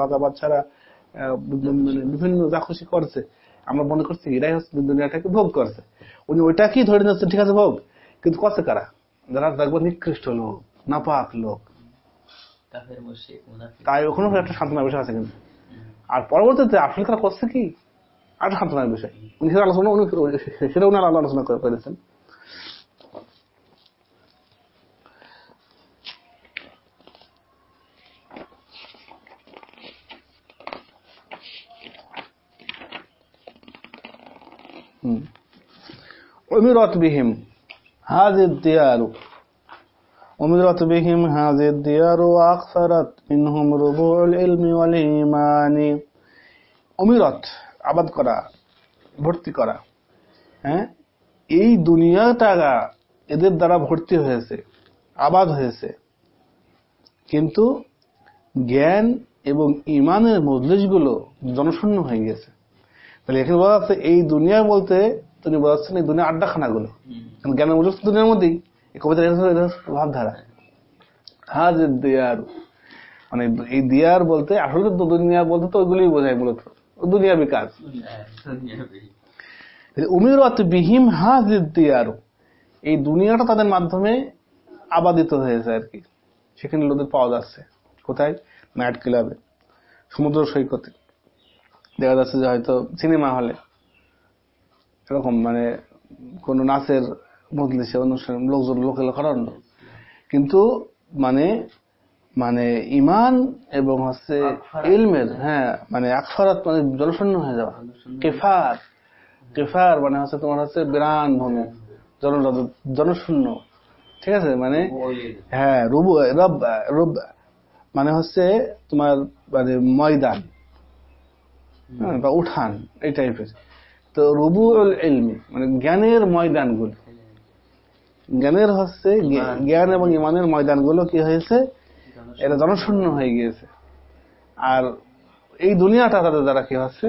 রাজা বাচ্চারা মানে বিভিন্ন যা খুশি করছে আমরা মনে করছি এরাই হচ্ছে দুনিয়াটাকে ভোগ করছে। উনি ওইটাকেই ধরে নিচ্ছে ঠিক আছে ভোগ। কিন্তু করছে কারা? যারা দেখব নিকৃষ্ট লোক নাপাক লোক। তাই ওখানে একটা সান্ত্বনার বিষয় আছে কিন্তু। আর পরবর্তীতে আসলে তারা করছে কি? আর সান্ত্বনার বিষয়। উনি সেটা আলোচনা উনি সেটা উনি আলোচনা করে- উমিরত বিহীম, হাজির দিয়ারু। উমিরত বিহীম, হাজির দিয়ারু আকসারত ইনহুম রুবুল ইলমি ওয়াল ঈমানি। উমিরত, আবাদ করা, ভর্তি করা হ্যাঁ? এই দুনিয়াটা এদের দ্বারা ভর্তি হয়েছে, আবাদ হয়েছে। কিন্তু জ্ঞান এবং ইমানের মজলিশগুলো জনশূন্য হয়ে গেছে। তাহলে এখানে বলা আছে, এই দুনিয়া বলতে তিনি বলাচ্ছেন এই দুনিয়া আড্ডাখানাগুলো জ্ঞানের তো দুনিয়ার মধ্যেই। এই কবিতার ভাবধারা। হাজ দিয়ার। মানে এই দিয়ার বলতে আসলে তো দুনিয়া বলতে তো ওইগুলোই বোঝায় মূলত। দুনিয়া বিকাশ হ্যাঁ, দুনিয়াবি। উমিরত বিহিম হাজ দিয়ার। এই দুনিয়াটা তাদের মাধ্যমে আবাদিত হয়েছে আর কি। সেখানে লোদের পাওয়া যাচ্ছে। কোথায়? নাইট ক্লাবে। সমুদ্র সৈকতে। দেখা যাচ্ছে যে হয়তো সিনেমা হলে। এরকম মানে কোন নাচের মজলিসে অনুষ্ঠান লোকজন লোকে লোকারণ্য কিন্তু মানে মানে ইমান এবং হচ্ছে ইলমের হ্যাঁ মানে আকফারাত মানে জনশূন্য হয়ে যাওয়া। কেফার কেফার মানে হচ্ছে তোমার হচ্ছে বিরান ভূমি জন জনশূন্য। ঠিক আছে? মানে হ্যাঁ রুবু রব রব মানে হচ্ছে তোমার মানে ময়দান। হ্যাঁ, বা উঠান এই টাইপের তো রুবু এলমি মানে জ্ঞানের ময়দানগুলো। জ্ঞানের হচ্ছে জ্ঞান এবং ইমানের ময়দানগুলো কি হয়েছে? এটা জনশূন্য হয়ে গিয়েছে। আর এই দুনিয়াটা তাদের দ্বারা কি হচ্ছে?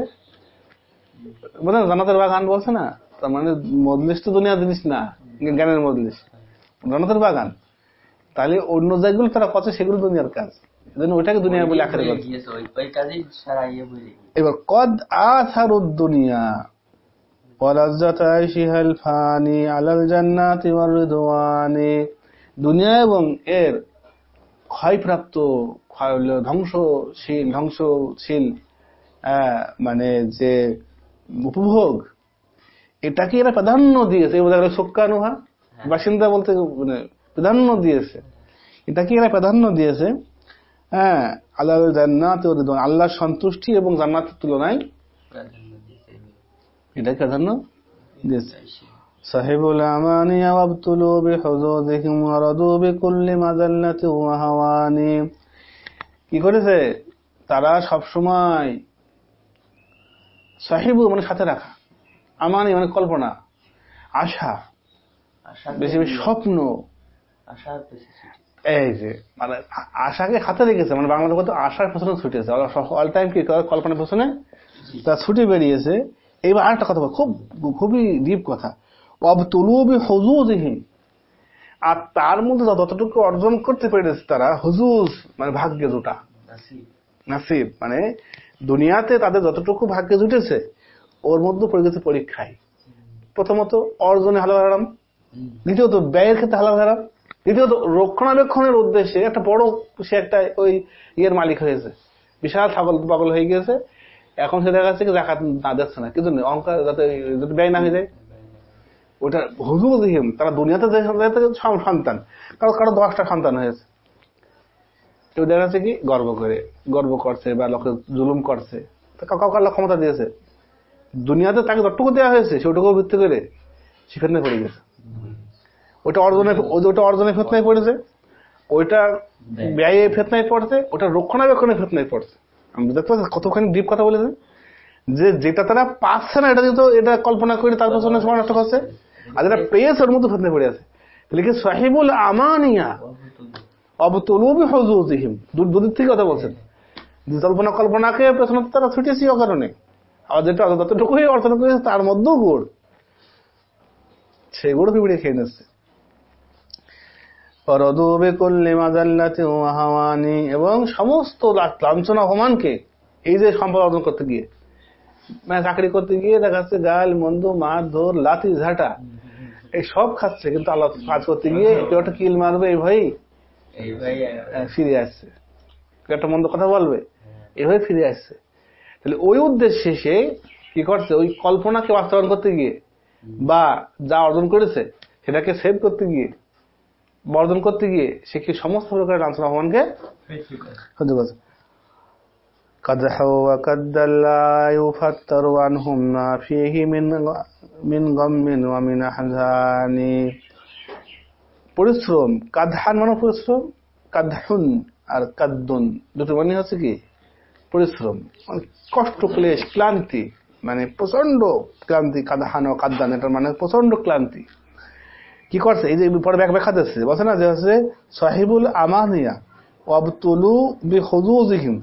মানে জানাতের বাগান বলছে না? তার মানে মজলিস তো দুনিয়া জিনিস না জ্ঞানের মজলিস জানাতের বাগান। তাহলে অন্য জায়গাগুলো তারা করছে সেগুলো দুনিয়ার কাজ। এজন্য ওইটাকে দুনিয়া বলে করছে। ইয়ে। এবার কদ আথারুদ দুনিয়া। ওয়ালাজ্জাত আইশিহাল ফানি আলাল জান্নাতি ওয়ার রিদওয়ানি দুনিয়া এবং এর ক্ষয়প্রাপ্ত ধ্বংসশীল ধ্বংসশীল মানে যে উপভোগ এটাকে এরা প্রাধান্য দিয়েছে। বোঝা গেল সোক্কানুহা। বাসিন্দা বলতে মানে প্রাধান্য দিয়েছে। এটাকে এরা প্রাধান্য দিয়েছে হ্যাঁ আল্লাহ জান্নাত আল্লাহর সন্তুষ্টি এবং জান্নাতের তুলনায় এটাই প্রাধান্য দিয়েছে কি করেছে? তারা মানে সাথে রাখা। আমানি মানে কল্পনা। আশা। বেশি বেশি স্বপ্ন। এই যে মানে আশাকে হাতে রেখেছে মানে বাংলাদেশ আশার পেছনে ছুটেছে। অল টাইম কি কল্পনার পেছনে? তা ছুটে বেরিয়েছে। এইবার আরেকটা কথা খুব খুবই ডিপ কথা। অবতুলুবি হজুজহীন আর তার মধ্যে যতটুকু অর্জন করতে পেরেছে তারা হুজুজ মানে ভাগ্যে জোটা। নাসিব। মানে দুনিয়াতে তাদের যতটুকু ভাগ্যে জুটেছে ওর মধ্যে পড়ে গেছে পরীক্ষায়। প্রথমত অর্জনে হালাল হারাম। দ্বিতীয়ত ব্যয়ের ক্ষেত্রে হালাল হারাম। দ্বিতীয়ত রক্ষণাবেক্ষণের উদ্দেশ্যে একটা বড় সে একটা ওই ইয়ের মালিক হয়েছে। বিশাল ছাগল পাগল হয়ে গিয়েছে। এখন সে দেখা যাচ্ছে জাকাত না দিচ্ছে না। কিন্তু অঙ্কার যাতে যাতে ব্যয় না হয়ে যায়? ওটা হুজুরহিম তারা দুনিয়াতে যে সন্তান কারও কারও দশটা সন্তান হয়েছে। কেউ দেখা যাচ্ছে কি গর্ব করে গর্ব করছে বা লোকে জুলুম করছে। কাউকে আল্লাহ ক্ষমতা দিয়েছে। দুনিয়াতে তাকে যতটুকু দেওয়া হয়েছে সেটুকু ভিত্তি করে সেখানে পড়ে গেছে। ওটা অর্জনের ওটা অর্জনের ফেতনায় পড়েছে। ওইটা ব্যয়ে। ফেতনায় পড়ছে ওটা রক্ষণাবেক্ষণের ফেতনায় পড়ছে। দেখতে কতখানি ডিপ কথা বলেছেন যে যেটা তারা পাচ্ছে না, এটা কিন্তু এটা কল্পনা করে তার পেছনে সময় নষ্ট করছে। আর যেটা পেয়েছে, ওর মধ্যে ফেতনায় পড়ে আছে। কি সাহিবুল আমানিয়া, অবতলুবি হজুজিহিম দুদিক থেকে কথা বলছেন। যে কল্পনা কল্পনাকে পেছনে তারা ছুটেছি অকারণে আবার যেটা যতটুকুই অর্জন করেছে তার মধ্যেও গুড়। সেগুলো পিঁপড়ে খেয়ে নিচ্ছে। হাওয়ানি। এবং সমস্ত লাঞ্ছনা অপমানকে এই যে সম্পদ অর্জন করতে গিয়ে মানে চাকরি করতে গিয়ে দেখা যাচ্ছে গাল মন্দ মার ধর লাথি ঝাঁটা এই সব খাচ্ছে কিন্তু আল্লাহ কাজ করতে গিয়ে কেউ একটা কিল মারবে এই ভাই ফিরে আসছে। কেউ একটা মন্দ কথা বলবে এভাবে ফিরে আসছে। তাহলে ওই উদ্দেশ্যে সে কি করছে? ওই কল্পনাকে বাস্তবায়ন করতে গিয়ে বা যা অর্জন করেছে সেটাকে সেভ করতে গিয়ে বা অর্জন করতে গিয়ে সে কি সমস্ত প্রকারের লাঞ্ছনা অপমানকে সহ্য করছে قدح وقد لا يفتر عنهم ما فيه من من غم ومن أحزان পরিশ্রম কাদহান মানে পরিশ্রম কাদহুন আর কাদ্দুন দুটো মানে হচ্ছে কি পরিশ্রম মানে কষ্ট ক্লেশ ক্লান্তি মানে প্রচন্ড ক্লান্তি কাদহান ও কাদ্দান এটার মানে প্রচন্ড ক্লান্তি কি করছে? এই যে পরে ব্যাখ্যা দিচ্ছে বলছে না, যে হচ্ছে সাহিবুল আমানিয়া অবতুলু বি হদুজিহিম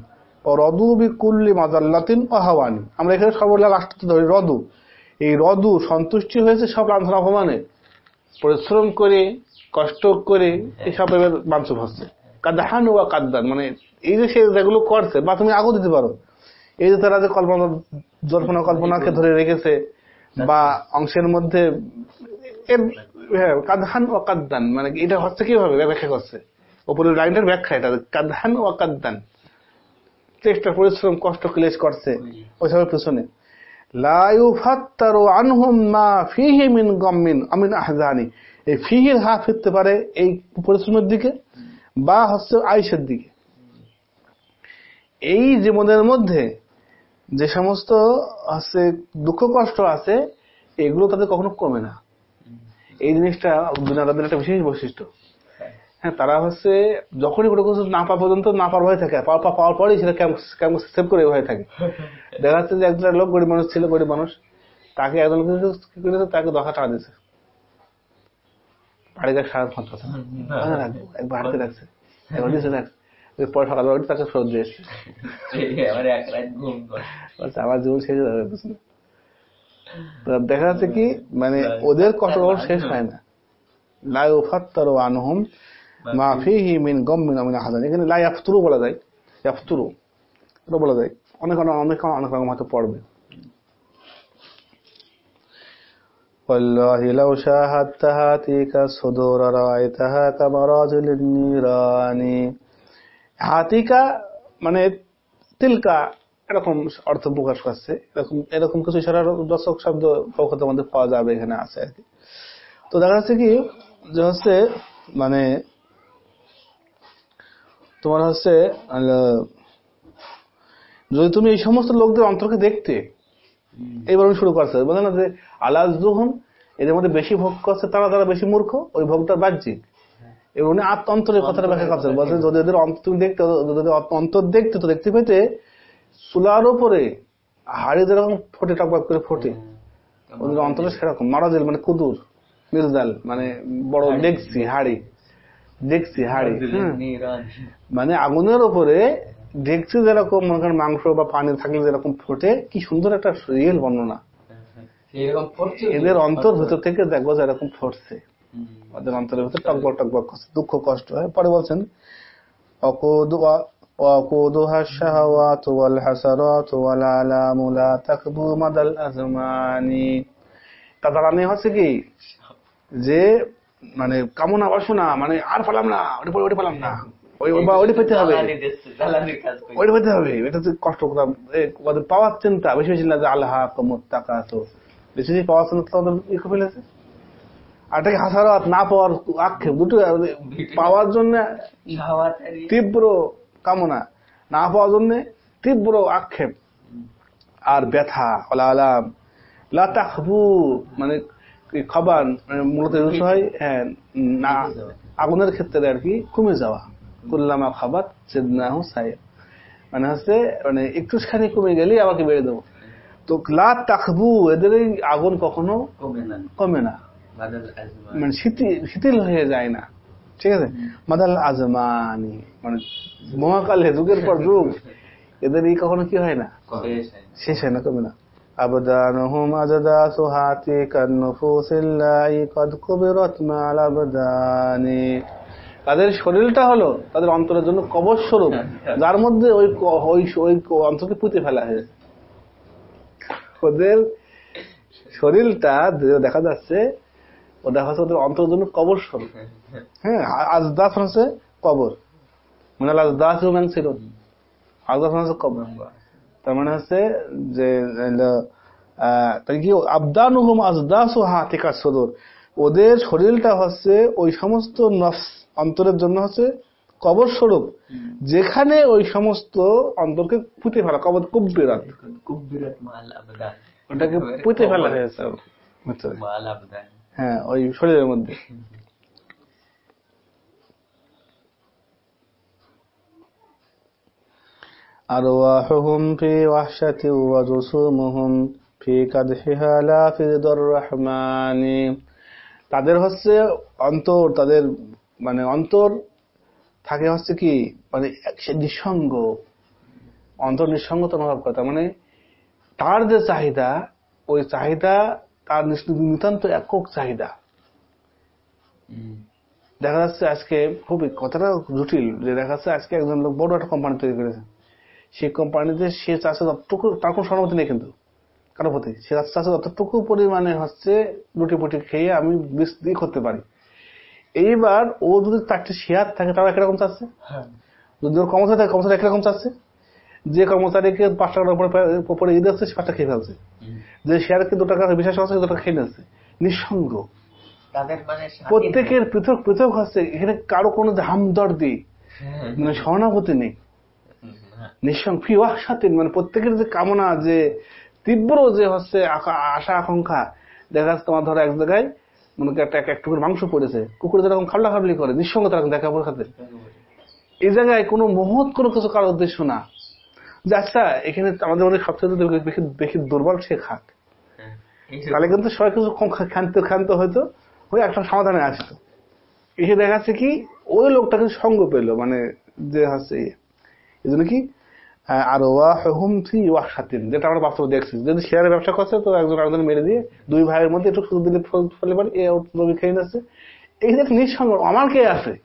ও রদু বি কুল্লি মাজাল্লাতিন ও হাওয়ানি আমরা এখানে সর্বলা রাষ্ট্র ধরি রদু। এই রদু সন্তুষ্টি হয়েছে সব লাঞ্ছনা অপমানে। পরিশ্রম করে, কষ্ট করে এসব এবার মাংস হচ্ছে। কাদাহান ও কাদ্দান মানে এই যে সে যেগুলো করছে, বা তুমি আগু দিতে পারো। এই যে তারা যে কল্পনা, জল্পনা কল্পনাকে ধরে রেখেছে, বা অংশের মধ্যে এর হ্যাঁ কাদহান ও কাদ্দান মানে এটা হচ্ছে কীভাবে ব্যাখ্যা করছে? ওপরের লাইনটার ব্যাখ্যা এটা, কাদহান ও কাদ্দান। চেষ্টা, পরিশ্রম, কষ্ট ক্লেশ করছে ওইসবের পিছনে। এই ফিরতে পারে এই পরিশ্রমের দিকে, বা হচ্ছে দিকে। এই জীবনের মধ্যে যে সমস্ত হচ্ছে দুঃখ, কষ্ট আছে, এগুলো তাদের কখনো কমে না। এই জিনিসটা দুনিয়াদের একটা বিশেষ বৈশিষ্ট্য। হ্যাঁ তারা হচ্ছে যখনই কোনো কিছু না পাওয়া পর্যন্ত না পাওয়ার ভয় থাকে। পাওয়া পাওয়ার পরেই সেটা কেমন সেভ করে ভয় থাকে। দেখা যাচ্ছে যে একজন লোক গরিব মানুষ ছিল গরিব মানুষ তাকে একজন কিছু কি করেছে? তাকে দশ টাকা দিয়েছে। বাড়ি গাছ সাড়ে পাঁচ বছর একবার হাতে রাখছে। একবার দিয়েছে রাখছে পরে সকালবেলা তাকে ফেরত দিয়ে এসছে। আমার জীবন শেষ হয়ে যাবে বুঝলে? দেখা যাচ্ছে কি মানে ওদের কষ্ট কখনো শেষ হয় না লা ইউফাত্তারু আনহুম মা ফিহি মিন গাম্মিন আমিন আহজান এখানে লা ইয়াফতুরু বলা যায় ইয়াফতুরু এটা বলা যায় অনেক অনেক অনেক অনেক রকম হয়তো পড়বে والله لو شاهدتها تلك الصدور رأيتها كمراجل النيران হাতিকা মানে তিলকা এরকম অর্থ প্রকাশ করছে। এরকম এরকম কিছু ইশারার দর্শক শব্দ প্রকৃত মধ্যে পাওয়া যাবে এখানে আছে আর কি। তো দেখা যাচ্ছে কি, যে হচ্ছে মানে তোমার হচ্ছে যদি তুমি এই সমস্ত লোকদের অন্তরকে দেখতে এইবার আমি শুরু করছে। বলে না যে আলাজুহম এদের মধ্যে বেশি ভোগ করছে, তারা তারা বেশি মূর্খ, ওই ভোগটা বাহ্যিক। এবং উনি আত্মন্তরের কথাটা ব্যাখ্যা করছেন বলছেন যদি এদের অন্তর তুমি দেখতে, যদি অন্তর দেখতে, তো দেখতে পেতে চুলার উপরে হাড়ি যেরকম ফোটে টকবক করে ফোটে ওদের অন্তরে সেরকম। মারাজিল মানে কুদুর মির্জাল মানে বড় ডেকসি হাড়ি। ডেকসি হাড়ি। মানে আগুনের উপরে ডেকসি যেরকম মনে করেন মাংস বা পানি থাকলে যেরকম ফোটে কি সুন্দর একটা রিয়েল বর্ণনা। এদের অন্তর ভিতর থেকে দেখব যে এরকম ফুটছে। ওদের অন্তরের ভিতরে টকবক টকবক করছে দুঃখ কষ্ট হয়। পরে বলছেন অকুদুয়া وقودها الشهوات والحسرات والآلام لا تكبو مدى الأزمان তাদারানি হচ্ছে কি যে মানে কামনা বাসনা মানে আর পেলাম না ওটা পরে ওটা পেলাম না ওই বা ওটা পেতে হবে জ্বালানি দিচ্ছে, জ্বালানির কাজ করে। ওইটা পেতে হবে এটা তো কষ্ট করতাম ওদের পাওয়ার চিন্তা বেশি বেশি না যে আল্লাহ কমত টাকা তো বেশি বেশি পাওয়ার চিন্তা তো ওদের ই করে ফেলেছে আর এটাকে হাসারাত না পাওয়ার আক্ষেপ দুটো পাওয়ার জন্য শাহওয়াতেরই- তীব্র কামনা না পাওয়ার জন্য তীব্র আক্ষেপ আর ব্যথা আলাম লাতাহবু মানে খবর মানে মূলত উৎস হয় হ্যাঁ, না আগুনের ক্ষেত্রে আর কি কমে যাওয়া। কুল্লামা খাবার চেদনাহু সাহেব মানে হচ্ছে মানে একটুখানি কমে গেলেই আমাকে বেড়ে দেবো। তো লা তাকবু এদের আগুন কখনো কমে না। কমে না। মানে শিথিল হয়ে যায় না। ঠিক আছে? মাদাল আজমানি মানে মহাকালে যুগের পর যুগ। এদের এই কখনো কি হয় না? শেষ হয়। না কমে না? তাদের শরীরটা হলো তাদের অন্তরের জন্য কবচ স্বরূপ যার মধ্যে ওই ওই ওই ক- অন্তরকে পুঁতে ফেলা হয়েছে। ওদের শরীরটা দেখা যাচ্ছে ও দেখা যাচ্ছে ওদের অন্তরের জন্য কবর স্বরূপ। হ্যাঁ আজদাস হচ্ছে কবর। মানে আজদাস হুমান ছিল। আজদাস হচ্ছে কবর। তার মানে হচ্ছে যে আজদাসু হাতিকা সদর। ওদের শরীরটা হচ্ছে ওই সমস্ত নফস অন্তরের জন্য হচ্ছে কবর স্বরূপ। যেখানে ওই সমস্ত অন্তরকে পুঁতে ফেলা কবর কুব্বিরাত। কুব্বিরাত মাল আবদান। ওটাকে পুঁতে ফেলা হয়েছে। হ্যাঁ ওই শরীরের মধ্যে। আরওয়াহুম ফি ওয়াহশাতি ওয়া তাদের হচ্ছে অন্তর, তাদের মানে অন্তর থাকে হচ্ছে কি? মানে নিঃসঙ্গ, অন্তর নিঃসঙ্গ তো অনুভব করে। মানে তার যে চাহিদা, ওই চাহিদা তার নিতান্ত একক চাহিদা। দেখা যাচ্ছে আজকে খুবই কথাটা জটিল যে দেখা যাচ্ছে আজকে একজন লোক বড় একটা কোম্পানি তৈরি করেছে। সেই কোম্পানিতে সে চাষে যতটুকু তার কোনো সহমতি নেই কিন্তু কারও প্রতি। সে চাষে যতটুকু পরিমাণে হচ্ছে রুটি পুটি খেয়ে আমি বিষ দিয়ে করতে পারি। এইবার ও যদি চারটে শেয়ার থাকে তাও একরকম চাচ্ছে? যদি ওর কর্মচারী থাকে কর্মচারী একরকম চাচ্ছে? যে কর্মচারীকে পাঁচ টাকার উপরে উপরে ঈদ হচ্ছে সে পাঁচ খেয়ে ফেলছে। যে শেয়ারকে দু টাকা বিশ্বাস আছে দু টাকা খেয়ে নিচ্ছে। নিঃসঙ্গ। মানে প্রত্যেকের পৃথক পৃথক হচ্ছে এখানে কারও কোনো হামদর্দি হ্যাঁ। মানে সহানুভূতি নেই। হ্যাঁ। নিঃসঙ্গ ফি সাথে মানে প্রত্যেকের যে কামনা যে তীব্র যে হচ্ছে আশা আকাঙ্ক্ষা দেখা যাচ্ছে তোমার ধরো এক জায়গায় মনে করো একটা এক টুকুর মাংস পড়েছে কুকুরে যেরকম খাবলা খাবলি করে নিঃসঙ্গতা রাখেন দেখা পর খাতে এই জায়গায় কোনো মহৎ কোনো কিছু কারোর উদ্দেশ্য না। যে আচ্ছা এখানে আমাদের অনেক সবচেয়ে বেশি দুর্বল সে খাক। হ্যাঁ। তাহলে কিন্তু সবাই কিছু কম খান্ত খান্ত হয়তো হয়ে একটা সমাধানে আসতো। এসে দেখা যাচ্ছে কি ওই লোকটা কিন্তু সঙ্গ পেল মানে যে হচ্ছে। এই জন্য কি আর ওয়া হুম ফি ওয়া সাতিন যেটা আমরা বাস্তবে দেখছি। যদি শেয়ারের ব্যবসা করছে তো একজন আরেকজন মেরে দিয়ে দুই ভাইয়ের মধ্যে একটু সুযোগ দিলে ফল- পারে। এ খেয়ে এই যে নিঃসঙ্গ আমার কে আছে?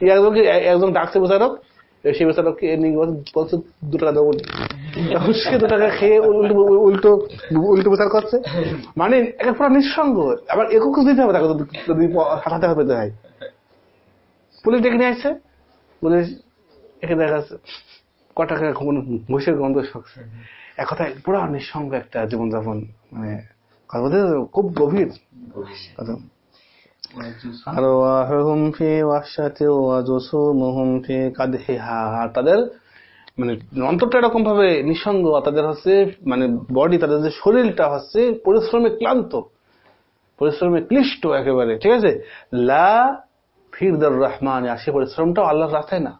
এই একজনকে একজন ডাকছে বিচারক সেই বলছে- দু টাকা দেবো সে দু টাকা খেয়ে উল্টো উল্টো বিচার করছে। মানে একটা পুরো নিঃসঙ্গ। আবার একক দিতে হবে তাকে যদি- হাতে পেতে হয় পুলিশ ডেকে নিয়ে আসছে। পুলিশ একে দেখা যাচ্ছে ঘুষের গন্ধ শখছে এক কথায় পুরো নিঃসঙ্গ একটা জীবনযাপন। মানে কথা খুব গভীর। কথা। আরওয়াহুম ফি ওয়াহশাতি ওয়া জুসুমুহুম ফি কাদহিহা। আর তাদের মানে অন্তরটা এরকম ভাবে নিঃসঙ্গ তাদের হচ্ছে মানে বডি তাদের যে শরীরটা হচ্ছে পরিশ্রমে ক্লান্ত পরিশ্রমে ক্লিষ্ট একেবারে ঠিক আছে? লা ফিরদার রহমান আর সে পরিশ্রমটাও আল্লাহর রাস্তায় না।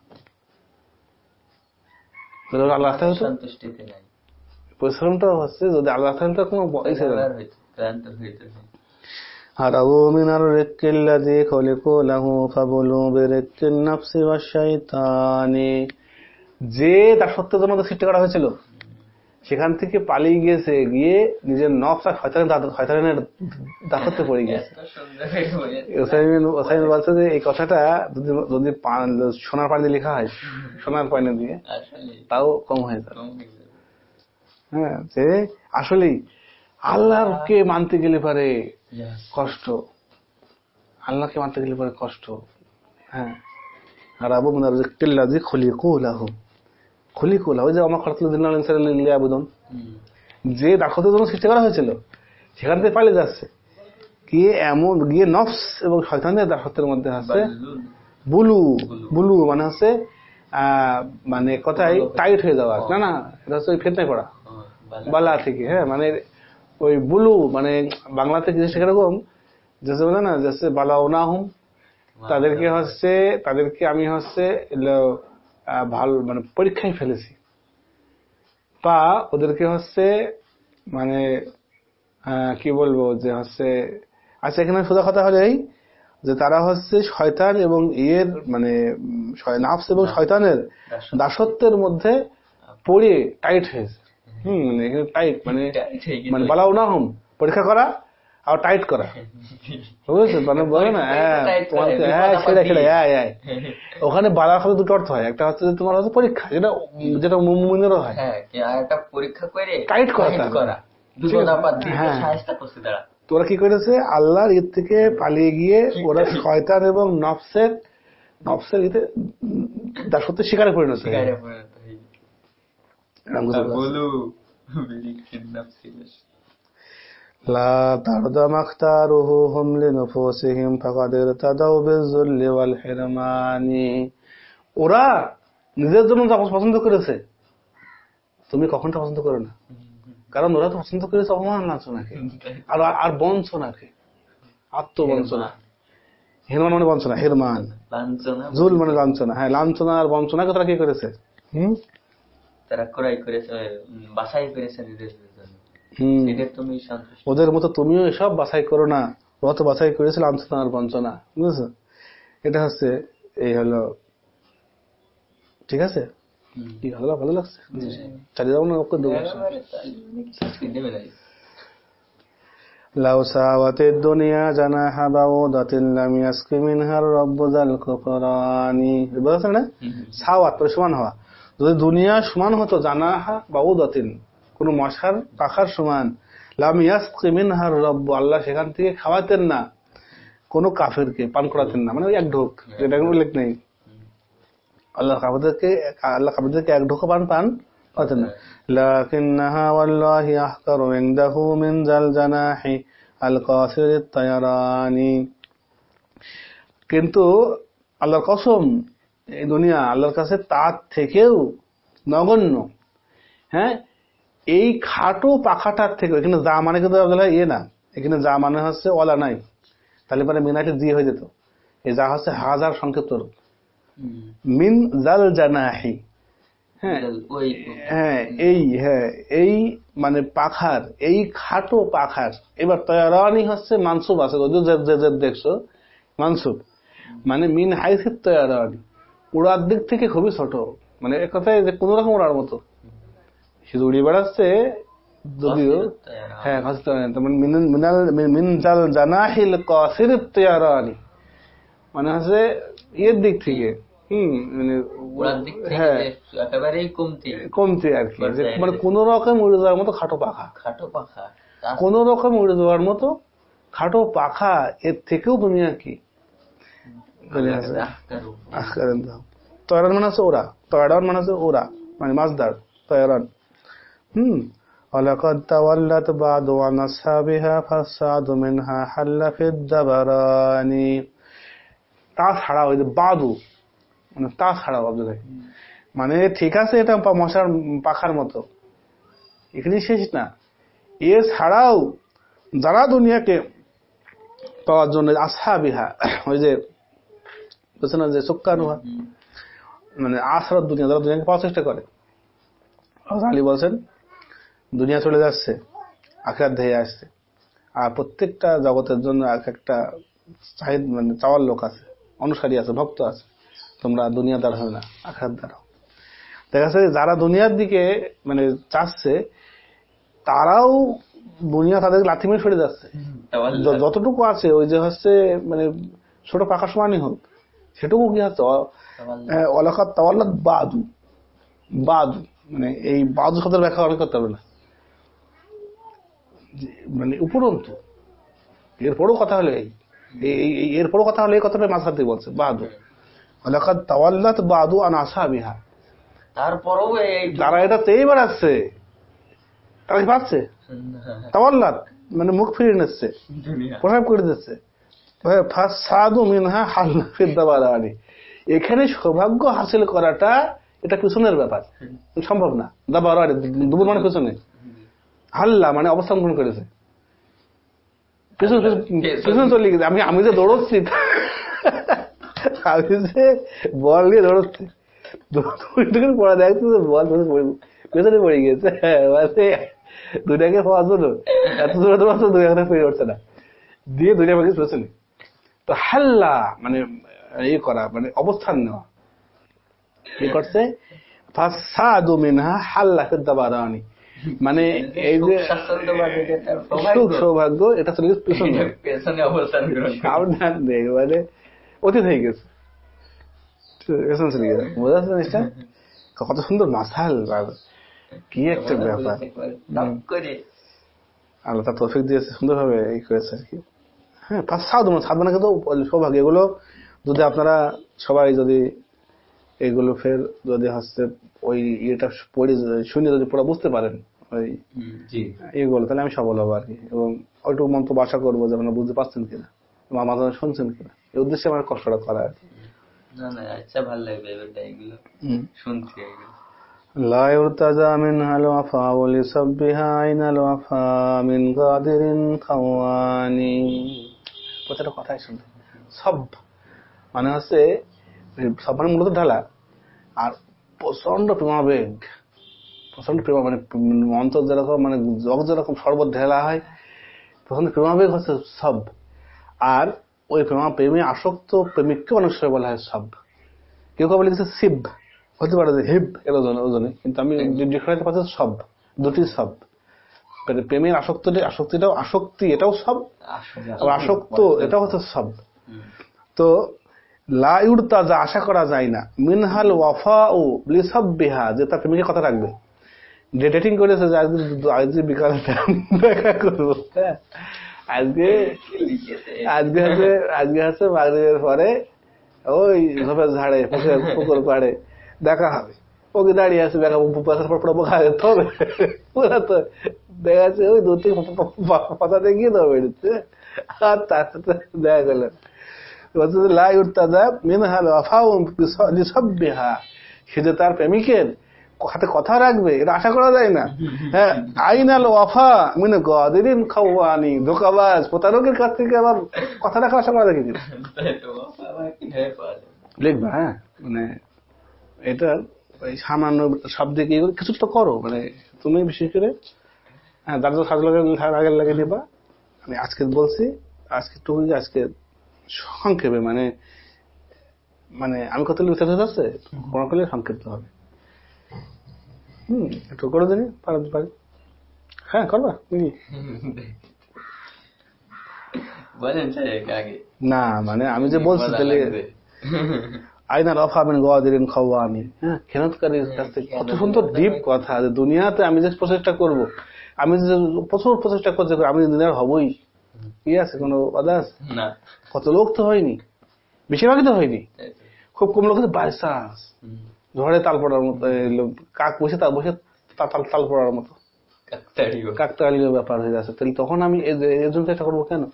আল্লাহ রাস্তায় পরিশ্রমটাও হচ্ছে যদি আল্লাহ রাস্তায় কোনো هربوا من الرك الذي خلقوا له فبلوا برك النفس والشيطان যে দাসত্বের জন্য তো সৃষ্টি করা হয়েছিল সেখান থেকে পালিয়ে গিয়েছে গিয়ে নিজের নফস আর শয়তানের দাস- শয়তানের দাসত্বে পড়ে গিয়েছে এত সুন্দর হয়ে বলেছে। ওসাইমিন ওসাইমিন বলছে যে এই কথাটা যদি যদি পা- সোনার পানি দিয়ে লেখা হয় সোনার পানি দিয়ে আসলে তাও কম হয়ে যাবে কম হয়ে যাবে। হ্যাঁ যে আসলেই আল্লাহকে মানতে গেলে পারে Yes. কষ্ট। আল্লাহকে মানতে গেলে পরে কষ্ট। হ্যাঁ। আর আবু মিনার রিক্তিল্লা যে খুলি কুলাহ খুলি কুলাহ ওই যে আমার খরচুল দিন আবেদন। হুম। যে দাক্ষতের জন্য সৃষ্টি করা হয়েছিল সেখান থেকে পালিয়ে যাচ্ছে। গিয়ে এমন গিয়ে নফস এবং শয়তানের দাসত্বের মধ্যে আছে। বুলু। বুলু। মানে হচ্ছে আহ, মানে কথাই টাইট হয়ে যাওয়া। না না এটা হচ্ছে ওই ফেতনায় পড়া। বালা থেকে হ্যাঁ মানে ওই বুলু মানে বাংলাতে জিনিসটা কীরকম যেসে বলে না যেসে বালা ওনা হুম তাদেরকে হচ্ছে তাদেরকে আমি হচ্ছে ভালো মানে পরীক্ষায় ফেলেছি। বা ওদেরকে হচ্ছে মানে কি বলব যে হচ্ছে আচ্ছা এখানে সোজা কথা হলো এই যে তারা হচ্ছে শয়তান এবং ইয়ের মানে নাফস এবং শয়তানের দাসত্বের মধ্যে পড়ে টাইট হয়েছে। হম মানে এখানে টাইট মানে। মানে বালাও না হুম পরীক্ষা করা আর টাইট করা। [laughs] বুঝেছ? মানে বলে না হ্যাঁ হ্যাঁ হ্যাঁ হ্যাঁ। ওখানে বালার সাথে দুটো অর্থ হয় একটা হচ্ছে তোমার হচ্ছে পরীক্ষা যেটা যেটা মুমিনেরও হয়। হ্যাঁ কি একটা পরীক্ষা করে Tight করা হ্যাঁ। তারা। কি করেছে? আল্লাহর ঈদ থেকে পালিয়ে গিয়ে ওরা শয়তান এবং নফসের নফসের ঈদে দাসত্বের শিকারে পরিণত হয়েছে। শিকারে পরিণত হয়ে গেছে। এরকম কিছু আছে। বলু বিলিকিন নাফসি বাস। لا ترضى ما اختاروهم لنفوسهم فقد ارتدوا بالذل والحرمان ওরা নিজের জন্য যা পছন্দ করেছে তুমি কখন তা পছন্দ করো না কারণ ওরা তো পছন্দ করেছে অপমান লাঞ্ছনাকে আর আর বঞ্চনাকে আত্মবঞ্চনা হিরমান মানে বঞ্চনা হিরমান লাঞ্ছনা জুল মানে লাঞ্ছনা হ্যাঁ লাঞ্ছনা আর বঞ্চনাকে তারা কি করেছে হুম তারা ক্রয় করেছে করেছে নিজেদের ওদের মতো তুমিও এসব বাছাই করো না। ওরা তো বাছাই করেছিল বঞ্চনা বুঝেছ? এটা হচ্ছে এই হলো ঠিক আছে? কি ভালো ভালো লাগছে? চালিয়ে যাব না ওকে দেবো না। সাওয়াত মানে সমান হওয়া। যদি দুনিয়া সমান হতো, জানাহা বা উদাতিন কোনো মশার পাখার সমান। লামিয়াস কিমিনহার রব্ব, আল্লাহ সেখান থেকে খাওয়াতেন না। কোন কাফেরকে পান করাতেন না। মানে এক ঢোক, যেটা কোনো উল্লেখ নেই। আল্লাহ কাফেরদেরকে আল্লাহ কাফেরদেরকে এক ঢোকও পান পান পাতেন না। লাকিন্নাহা ওয়াল্লাহি আহকারু ইনদাহু মিন জালজানাহি আল কাসিরিত তায়ারানি কিন্তু আল্লাহর কসম এই দুনিয়া আল্লাহর কাছে তার থেকেও নগণ্য। হ্যাঁ? এই খাটো পাখাটার থেকে এখানে যা মানে কিন্তু ইয়ে না। এখানে যা মানে হচ্ছে ওলা নাই। তাহলে পরে মিনাটে দিয়ে হয়ে যেত। এই যা হচ্ছে হাজার সংক্ষিপ্ত রূপ। মিন জাল জানাহি। হ্যাঁ? ওই হ্যাঁ এই হ্যাঁ এই মানে পাখার এই খাটো পাখার। এবার তয়ারানি হচ্ছে মানসুব আছে। দেখছ মানসুব। মানে মিন হাইসির তয়ারানি। উড়ার দিক থেকে খুবই ছোট। মানে এক কথায় যে কোন রকম উড়ার মতো। শুধু উড়িয়ে বেড়াচ্ছে যদিও হ্যাঁ মানে মিন জাল জানাহিল কাসির তয়ারানি। মানে হচ্ছে ইয়ের দিক থেকে। হম মানে ওড়ার দিক থেকে হ্যাঁ। একেবারেই কমতি। কমতে আর কি। মানে কোন রকম উড়ে যাওয়ার মতো খাটো পাখা। খাটো পাখা। কোন রকম উড়ে যাওয়ার মতো খাটো পাখা এর থেকেও দুনিয়া কি বলে আছে। আহকারু। আখকারেন দাও। তয়রান মানে হচ্ছে ওরা তয়রান মানে হচ্ছে ওরা মানে মাছদার তয়রান হুম ولقد تولت بعض عن أصحابها فالسعد منها حل في الدبران তাছাড়া ওই যে বাদু মানে তাছাড়াও আব্দুল ভাই মানে ঠিক আছে এটা পা- মশার পাখার মতো এখানে শেষ না এ ছাড়াও যারা দুনিয়াকে পাওয়ার জন্য আশা বিহা ওই যে বলছে না যে সুক্কানুহা। হুম। মানে আশার দুনিয়া যারা দুনিয়াকে পাওয়ার চেষ্টা করে। আলী বলছেন দুনিয়া চলে যাচ্ছে আখেরাত ধেয়ে আসছে। আর প্রত্যেকটা জগতের জন্য এক একটা চাহিদ মানে চাওয়ার লোক আছে অনুসারী আছে ভক্ত আছে। তোমরা দুনিয়া দ্বারা হবে না আখেরাত দাঁড়াও দেখা যাচ্ছে যারা দুনিয়ার দিকে মানে চাচ্ছে তারাও দুনিয়া তাদের লাথি মেরে সরে যাচ্ছে। যতটুকু আছে ওই যে হচ্ছে মানে ছোট পাকা সমানই হোক। সেটুকু কি তাওয়াল্লা। অলাকাত তাওয়াল্লাত বাদু। বাদু মানে এই বাদু শব্দের ব্যাখ্যা অনেক করতে হবে না। মানে উপরন্তু। এরপরও কথা হলো এই। এরপরও কথা হলো এই কথাটা মাঝখান থেকে বলছে বাদু। অলাকাত তাওয়াল্লাত বাদু আন আসা বিহা তারপরেও যারা এটা চেয়ে বেড়াচ্ছে তারা পাচ্ছে? তাওয়াল্লাত মানে মুখ ফিরিয়ে নিচ্ছে। প্রসাব করে দিচ্ছে। মিনহা হাল্লা এখানে সৌভাগ্য হাসিল করাটা এটা পিছনের ব্যাপার। সম্ভব না। দাবারানি দুপুর মানে পিছনে। হাল্লা মানে অবস্থান গ্রহণ করেছে। পিছন চলে গেছে। আমি আমি যে দৌড়চ্ছি আমি যে বল নিয়ে দৌড়চ্ছি পড়া দেখছি বল পেছনে পড়ে গেছে হ্যাঁ, মানে দুটাকে পাওয়ার জন্য। এত দূরে দৌড়াচ্ছ দুই ফিরে উঠছে না। দিয়ে দুইটা পাখি পেছনে। তো হাল্লা মানে ইয়ে করা মানে অবস্থান নেওয়া। কি করছে? ফাসাদু মিনহা হাল্লা ফিদ্দাবারানি মানে এই যে সুখ সৌভাগ্য, এটা চলে গেছে পেছনে। অবস্থান মানে অতীত হয়ে গেছে। পেছনে চলে গেছে। বোঝা যাচ্ছে জিনিসটা? কত সুন্দর মাসাল। কি একটা ব্যাপার। আল্লাহ তার তৌফিক দিয়েছে সুন্দরভাবে এই করেছে আর কি। হ্যাঁ পাঁচ সাত মানে সাত মানে কিন্তু সৌভাগ্য এগুলো যদি আপনারা সবাই যদি এগুলো ফের যদি হচ্ছে ওই ইয়েটা পড়ে শুনে যদি পুরো বুঝতে পারেন ওই হুম, জি এগুলো তাহলে আমি সফল হবো আর কি এবং ওইটুকু মন্তব্য আশা করবো যে আপনারা বুঝতে পারছেন কিনা এবং আমার মাঝে শুনছেন কিনা এই উদ্দেশ্যে আমার কষ্টটা করা আর কি না না আচ্ছা ভালো লাগবে এবারটা এগুলো শুনছি এগুলো لا يرتجى منها الوفاء لسبها عين الوفاء من قادر خواني প্রত্যেকটা কথাই শুনতে সব। মানে হচ্ছে সব মানে মূলত ঢালা। আর প্রচণ্ড প্রেমাবেগ। প্রচণ্ড প্রেমা মানে অন্তর যেরকম মানে জগৎ যেরকম শরবত ঢেলা হয় প্রচণ্ড প্রেমাবেগ হচ্ছে সব। আর ওই প্রেমা প্রেমে আসক্ত প্রেমিককে অনেক সময় বলা হয় সব। কেউ কেউ বলে কিছু শিব? হতে পারে যে হিব এর ওজনে কিন্তু আমি ডিফারেন্স পাচ্ছি সব। দুটি সব। প্রেমের আসক্তি আসক্তিটাও আসক্তি এটাও সব। আসক্ত এটাও হচ্ছে সব। তো লা ইউরতা যা আশা করা যায় না। মিনহাল ওয়াফা ও লিসব বিহা যে তার প্রেমিকের কথা রাখবে। ডেটিং করেছে যে আজকে আজকে বিকালে দেখা করব। হ্যাঁ। আজকে আজকে [laughs] হচ্ছে আজকে হচ্ছে মাগরিবের পরে ওই ঝোপের ঝাড়ে পুকুর পাড়ে দেখা হবে। যেতে হবে ওরা তো দেখা যাচ্ছে ওই দু তিন পাতা বেরোচ্ছে আর তার সাথে দেখা গেল লাই উঠতা মিনহাল লিসাব্বিহা সে যে তার প্রেমিকের হাতে কথা রাখবে এটা আশা করা যায় না হ্যাঁ আইনাল ওয়াফা মিন গদিরিন খাওয়ানি ধোকাবাজ প্রতারকের কাছ থেকে আবার কথা রাখার আশা করা যায়? লিখবা হ্যাঁ মানে এটা সামান্য শব্দে কি কিছু তো করো মানে তুমি বিশেষ করে হ্যাঁ দার্জ সাজ লাগে আগের লাগে নিবা আমি আজকে বলছি আজকে টুকু আজকে সংক্ষেপে মানে মানে আমি কত লিখতে হচ্ছে কোনো করলে সংক্ষিপ্ত হবে। হম একটু করে দিনি পারি পারি। হ্যাঁ করবা না মানে আমি যে বলছি বলা তাহলে গোয়াদিন খাওয়ানি। হ্যাঁ খেনতকারীর কাছ থেকে। কত সুন্দর ডিপ কথা। যে দুনিয়াতে আমি যে প্রচেষ্টা করব আমি যে প্রচুর প্রচেষ্টা করতে আমি দুনিয়ার হবই। কি আছে? কোনো বাধা আছে? না। কত লোক তো হয়নি। বেশিরভাগই তো হয়নি। খুব কম লোক বাই চান্স ঝড়ে তাল পড়ার মতো কাক বসে তা বসে তাল তাল পড়ার মতো। কাকতালীয় ব্যাপার হয়ে যাচ্ছে। তাহলে তখন আমি এর জন্য চেষ্টা করব কেন?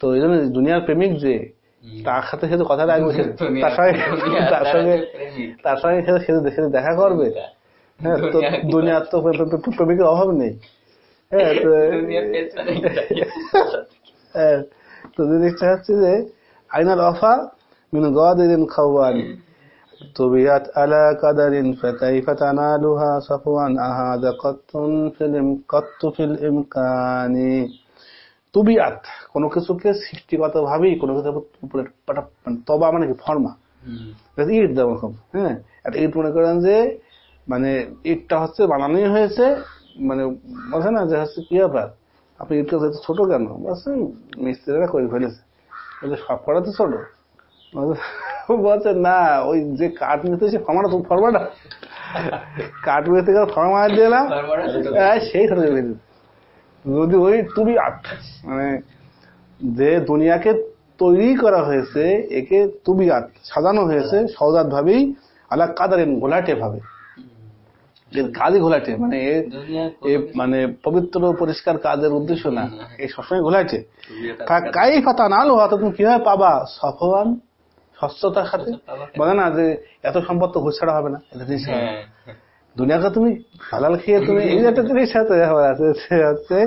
তো এই জন্য দুনিয়ার প্রেমিক যে। তার সাথে সাথে কথা রাখবে সে- দুনিয়া- তার সঙ্গে দুনিয়া তার তার সঙ্গে প্রেমিক। তার সঙ্গে সাথে সাথে সাথে দেখা করবে হ্যাঁ তো দুনিয়া কি দুনিয়ার তো প্রে- প্রে- প্রে- প্রেমিকের অভাব নেই হ্যাঁ তো দুনিয়ার পেছনে তাকিয়ে। হ্যাঁ, তো জিনিসটা [laughs] হচ্ছে যে আইনাল অফা মিন গাদিরিন খাওয়ানি طبيعت على قدر فكيف تنالها صفوا أهذا قط في الإم- قط في الإمكان তুবিয়াত কোনো কিছুকে সৃষ্টিগত ভাবেই কোনো কিছু উপরে মানে তবা মানে কি ফর্মা। ইট দেওয়া হ্যাঁ? একটা ইট মনে করেন যে মানে ইটটা হচ্ছে বানানোই হয়েছে মানে বলছে না যে হচ্ছে কি ব্যাপার? আপনি ইটটা হচ্ছে ছোট কেন? বলছে মিস্ত্রিরা করে ফেলেছে। বলছে সব করা তো ছোট। বলছে- না ওই যে কাঠ নিতে সে ফর্মাটা তো ফর্মাটা। কাঠ নিতে গেলে ফর্মা দিলাম ফর্মাটা ছোট। হ্যাঁ, সেই ছোট দিল। যদি ওই তুমি আট মানে যে দুনিয়াকে তৈরি করা হয়েছে একে তুবিয়াত সাজানো হয়েছে সহজাত ভাবেই আলা কাদারেন ঘোলাটে ভাবে। কাজই ঘোলাটে মানে এ- এ মানে পবিত্র পরিষ্কার কাজের উদ্দেশ্য না। এই সবসময় ঘোলাটে। কাই ফাতা নালো হাতে তুমি কীভাবে পাবা? সফবান স্বচ্ছতার সাথে? বলে না যে এত সম্পদ তো ঘুষ ছাড়া হবে না এটা জিনিস না। হ্যাঁ। দুনিয়াকে তুমি হালাল খেয়ে তুমি এই একটা জিনিস সাথে ব্যাপার আছে সে হচ্ছে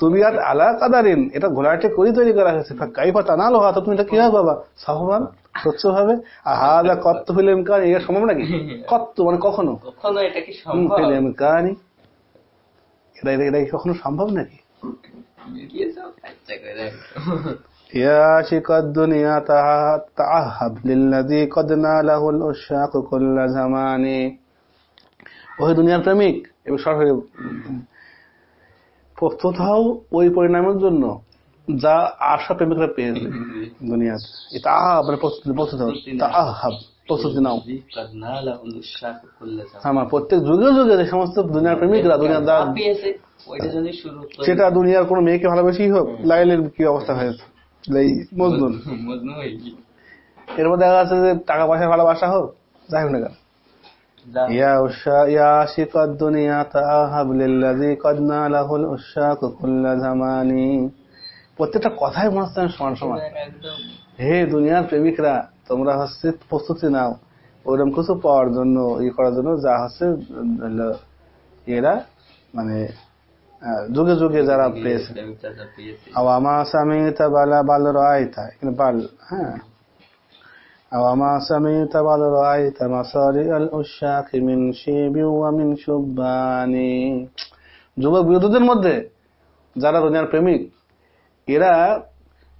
তুমি আর আলা কাদারিন এটা ঘোলাটে করে তৈরি করা হয়েছে কাইফা টানালো হাত তুমি এটা কিভাবে পাবা সহবান স্বচ্ছ ভাবে আহাদা কত্ত ফিল্ম কাহানি এটা সম্ভব নাকি [laughs] কত্ত মানে কখনো কখনো এটা কি হুম, সম্ভব ফিল্ম কাহানি এটা এটা এটা কি কখনো সম্ভব নাকি মিলিয়ে সব আচ্ছা করে দেখো। يا عاشق الدنيا تع- تعهب للذي قد ناله الأشاق كل زمان ওই দুনিয়ার প্রেমিক। এবার সর হয়ে প্রস্তুতাও ওই পরিণামের জন্য যা আশা প্রেমিকরা পেয়েছে দুনিয়াতে এটা আহাব মানে প্রস্তুতি নাও। আমার হ্যাঁ, মানে প্রত্যেক যুগে যুগে যে সমস্ত দুনিয়ার প্রেমিকরা দুনিয়ার দা সেটা দুনিয়ার কোন মেয়েকে ভালোবেসেই হোক লাইলের কি অবস্থা হয়েছে মজনুন এর দেখা যাচ্ছে যে টাকা পয়সা ভালোবাসা হোক যাই হোক না কেন। يا عشاق يا عاشق الدنيا تأهب للذي قد ناله العشاق كل زمان প্রত্যেকটা কথাই মনে হচ্ছে সমান সমান একদম হে দুনিয়ার প্রেমিকরা তোমরা হচ্ছে প্রস্তুতি নাও ওরকম কিছু পাওয়ার জন্য ই করার জন্য যা হচ্ছে হলো এরা মানে আহ, যুগে যুগে যারা পেয়েছে প্রেমিকটা যা পেয়েছে। আও আমা সামিতা বালা বাল রায়তা এখানে বাল হ্যাঁ أوما سمعت بل رأيت مصاري الأشاق من شيب ومن شبان যুবক বিরোধীদের মধ্যে যারা দুনিয়ার প্রেমিক এরা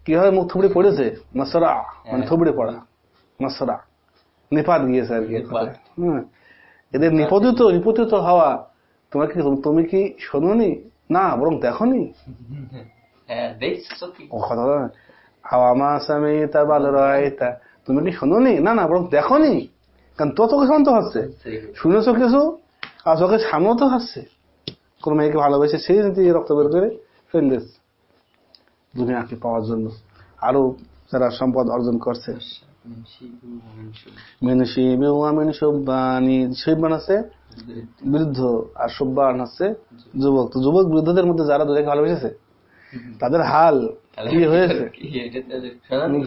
কিভাবে মুখ থুবড়ে পড়েছে মাসরা মানে থুবড়ে পড়া মাসরা নিপাত গিয়েছে আর কি এক নিপাত। কথায়। হ্যাঁ। এদের নিপতিত নিপতিত হওয়া তোমার কি তুমি কি শোনোনি না বরং দেখোনি হ্যাঁ দেখছো কি ও কথা না হাওয়ামা সামিতা বাল রায়তা তুমি কি শোনোনি? না না বরং দেখোনি। কারণ তো তোকে শান্ত হচ্ছে। শুনেছো কিছু? আর চোখের সামনেও তো হাসছে। কোন মেয়েকে ভালোবেসে সেই যদি রক্ত বের করে ফেল দিচ্ছে দুনিয়াকে পাওয়ার জন্য। আরও যারা সম্পদ অর্জন করছে। সব্বানি আছে বৃদ্ধ। আর সব্বান হচ্ছে যুবক। তো যুবক বৃদ্ধদের মধ্যে যারা দুনিয়াকে ভালোবেসেছে তাদের হাল কি হয়েছে?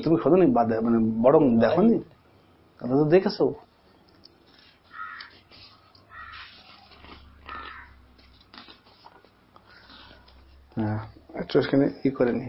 তুমি শোনি বাদে মানে বরং দেখনি তাদের তো দেখেছ। হ্যাঁ একটু ই করে নি